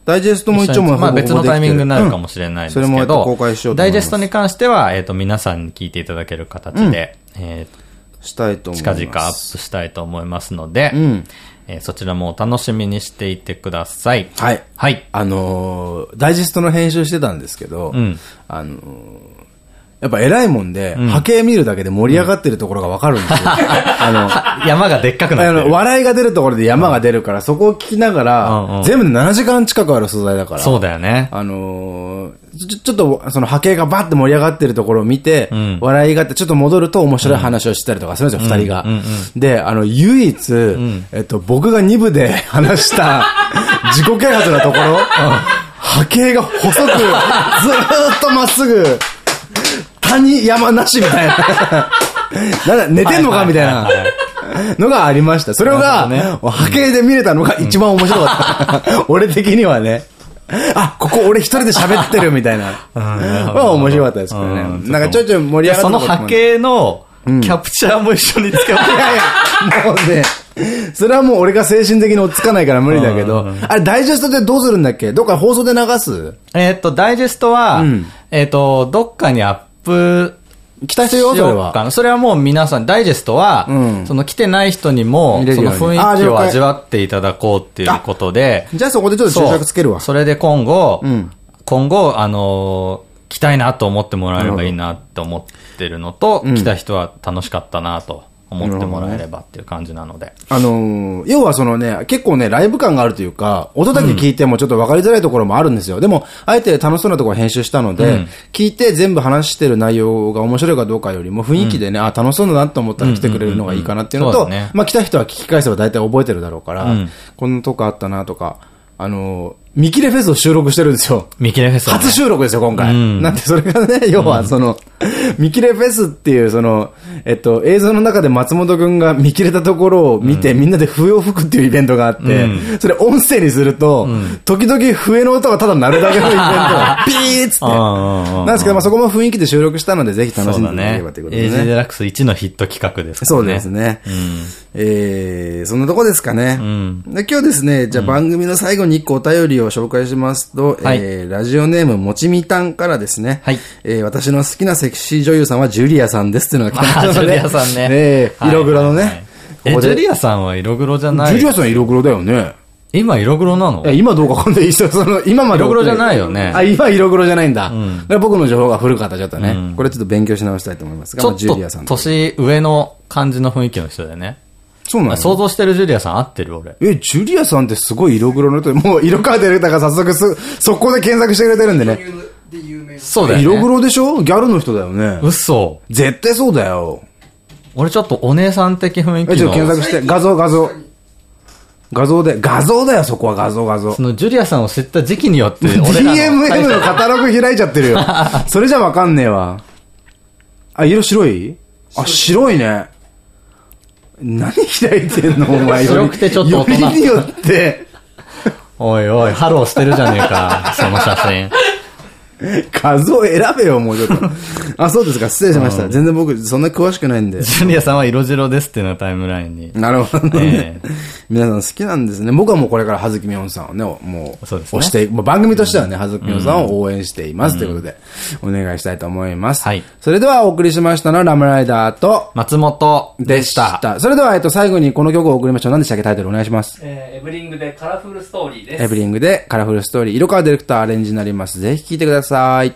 ダイジェストも一応もうまあ別のタイミングになるかももしれないですそれもやけど、って公開しようとダイジェストに関しては、えっ、と、皆さんに聞い。てい。ただける形で、えーしたい。と思い。ます。近々アップしたい。と思い。ますので、うん。えーそちらもお楽しみにしてい。てください。はい。はい。あのー、ダイジェストの編集してたんですけど、うんあのー、やっぱ偉いもんで、波形見るだけで盛り上がってるところがわかるんですよ。あの、山がでっかくなってる。笑いが出るところで山が出るから、そこを聞きながら、全部で7時間近くある素材だから。そうだよね。あのーちょ、っと、その波形がバッて盛り上がってるところを見て、ん笑いがあって、ちょっと戻ると面白い話をしたりとかするんですよ、二、人が、で、あの、唯一、えっと、僕が2部で 話した、自己啓発のところ、波形が細く、ずーっとまっすぐ、谷山なしみたいな。なんだ、寝てんのかみたいな。のがありました。それが、波形で見れたのが一番面白かった。俺的にはね。あ、ここ俺一人で喋ってるみたいな。は面白かったですけどね。うん。なんかちょいちょい盛り上がったその波形のキャプチャーも一緒に使って、いやいや、もうね、それはもう俺が精神的に追っつかないから無理だけど、あれダイジェストでどうするんだっけ？どっか放送で流す？えっと、ダイジェストは、うん。えっと、どっかにアップ期待してるよ、それは。それはもう皆さん、ダイジェストは、うん。その来てない人にもその雰囲気を味わっていただこうっていうことで、じゃあそこでちょっと注釈つけるわ。それで今後、うん。今後、あのー来たいなと思ってもらえればいいなって思ってるのと、うん。来た人は楽しかったなと思ってもらえればっていう感じなので。あのー要はそのね、結構ね、ライブ感があるというか、音だけ聞いてもちょっと分かりづらいところもあるんですよ。でも、あえて楽しそうなところを編集したので、うん聞いて全部話してる内容が面白いかどうかよりも、雰囲気でね、あ、楽しそうだなと思ったら来てくれるのがいいかなっていうのと、まあ来た人は聞き返せば大体覚えてるだろうから、うんこんなとこあったなとか、あのー見切れフェスを収録してるんですよ。見切れフェスはね初収録ですよ、今回。うんなんで、それがね、要は、その、見切れフェスっていう、その、えっと、映像の中で松本くんが見切れたところを見て、みんなで笛を吹くっていうイベントがあって、うん。それ音声にすると、時々笛の音がただ鳴るだけのイベントが、ピーッつって。なんですけど、まあそこも雰囲気で収録したので、ぜひ楽しんでいただければということでデね。ラックス1のヒット企画ですからね。そうですね。えー、そんなとこですかね。ん。で今日ですね、じゃあ番組の最後に一個お便りを紹介しますと、はい。えー、ラジオネームもちみたんからですね、はい。えー、私の好きなセクシー女優さんはジュリアさんですっていうのが来ましたジュリアさんねえー色黒のね。ジュリアさんは色黒じゃない？ジュリアさん色黒だよね。今色黒なの？今どうかわかんない。その、今まで。色黒じゃないよねあ、今色黒じゃないんだ。んだから僕の情報が古かった、ちょっとね、うんこれちょっと勉強し直したいと思いますが、ちょっまあジュリアさんと年上の感じの雰囲気の人だよね。そうなの？想像してるジュリアさん合ってる俺。え、ジュリアさんってすごい色黒の人で、もう色川ディレクターが早速す、速攻で検索してくれてるんでね。そうだよね。色黒でしょ？ギャルの人だよね。嘘。絶対そうだよ。俺ちょっとお姉さん的雰囲え、ちょ気のっと。検索して、画像画像。画像で、画像だよ、そこは画像画像そ。のジュリアさんを知った時期によって、DMM のカタログ開いちゃってるよ。それじゃわかんねえわ。あ、色白い？あ、白いね。何開いてんのお前。白くてちょっと大人よりによって。おいおい、ハローしてるじゃねえか、その写真。画像選べよ、もうちょっと。あ、そうですか。失礼しました。全然僕、そんな詳しくないんで。ジュリアさんは色白ですっていうのがタイムラインに。なるほどね。え皆さん好きなんですね。僕はもうこれから葉月みおんさんをね、もう、そうですね押して、番組としてはね、葉月みおんさんを応援しています。ということで、お願いしたいと思います。はいそれではお送りしましたのは RAM RIDER と、松本でした。た。それでは、えっと、最後にこの曲を送りましょう。何でしたっけタイトルお願いします。えーエブリングでカラフルストーリーです。エブリングでカラフルストーリー、色川ディレクターアレンジになります。ぜひ聴いてください。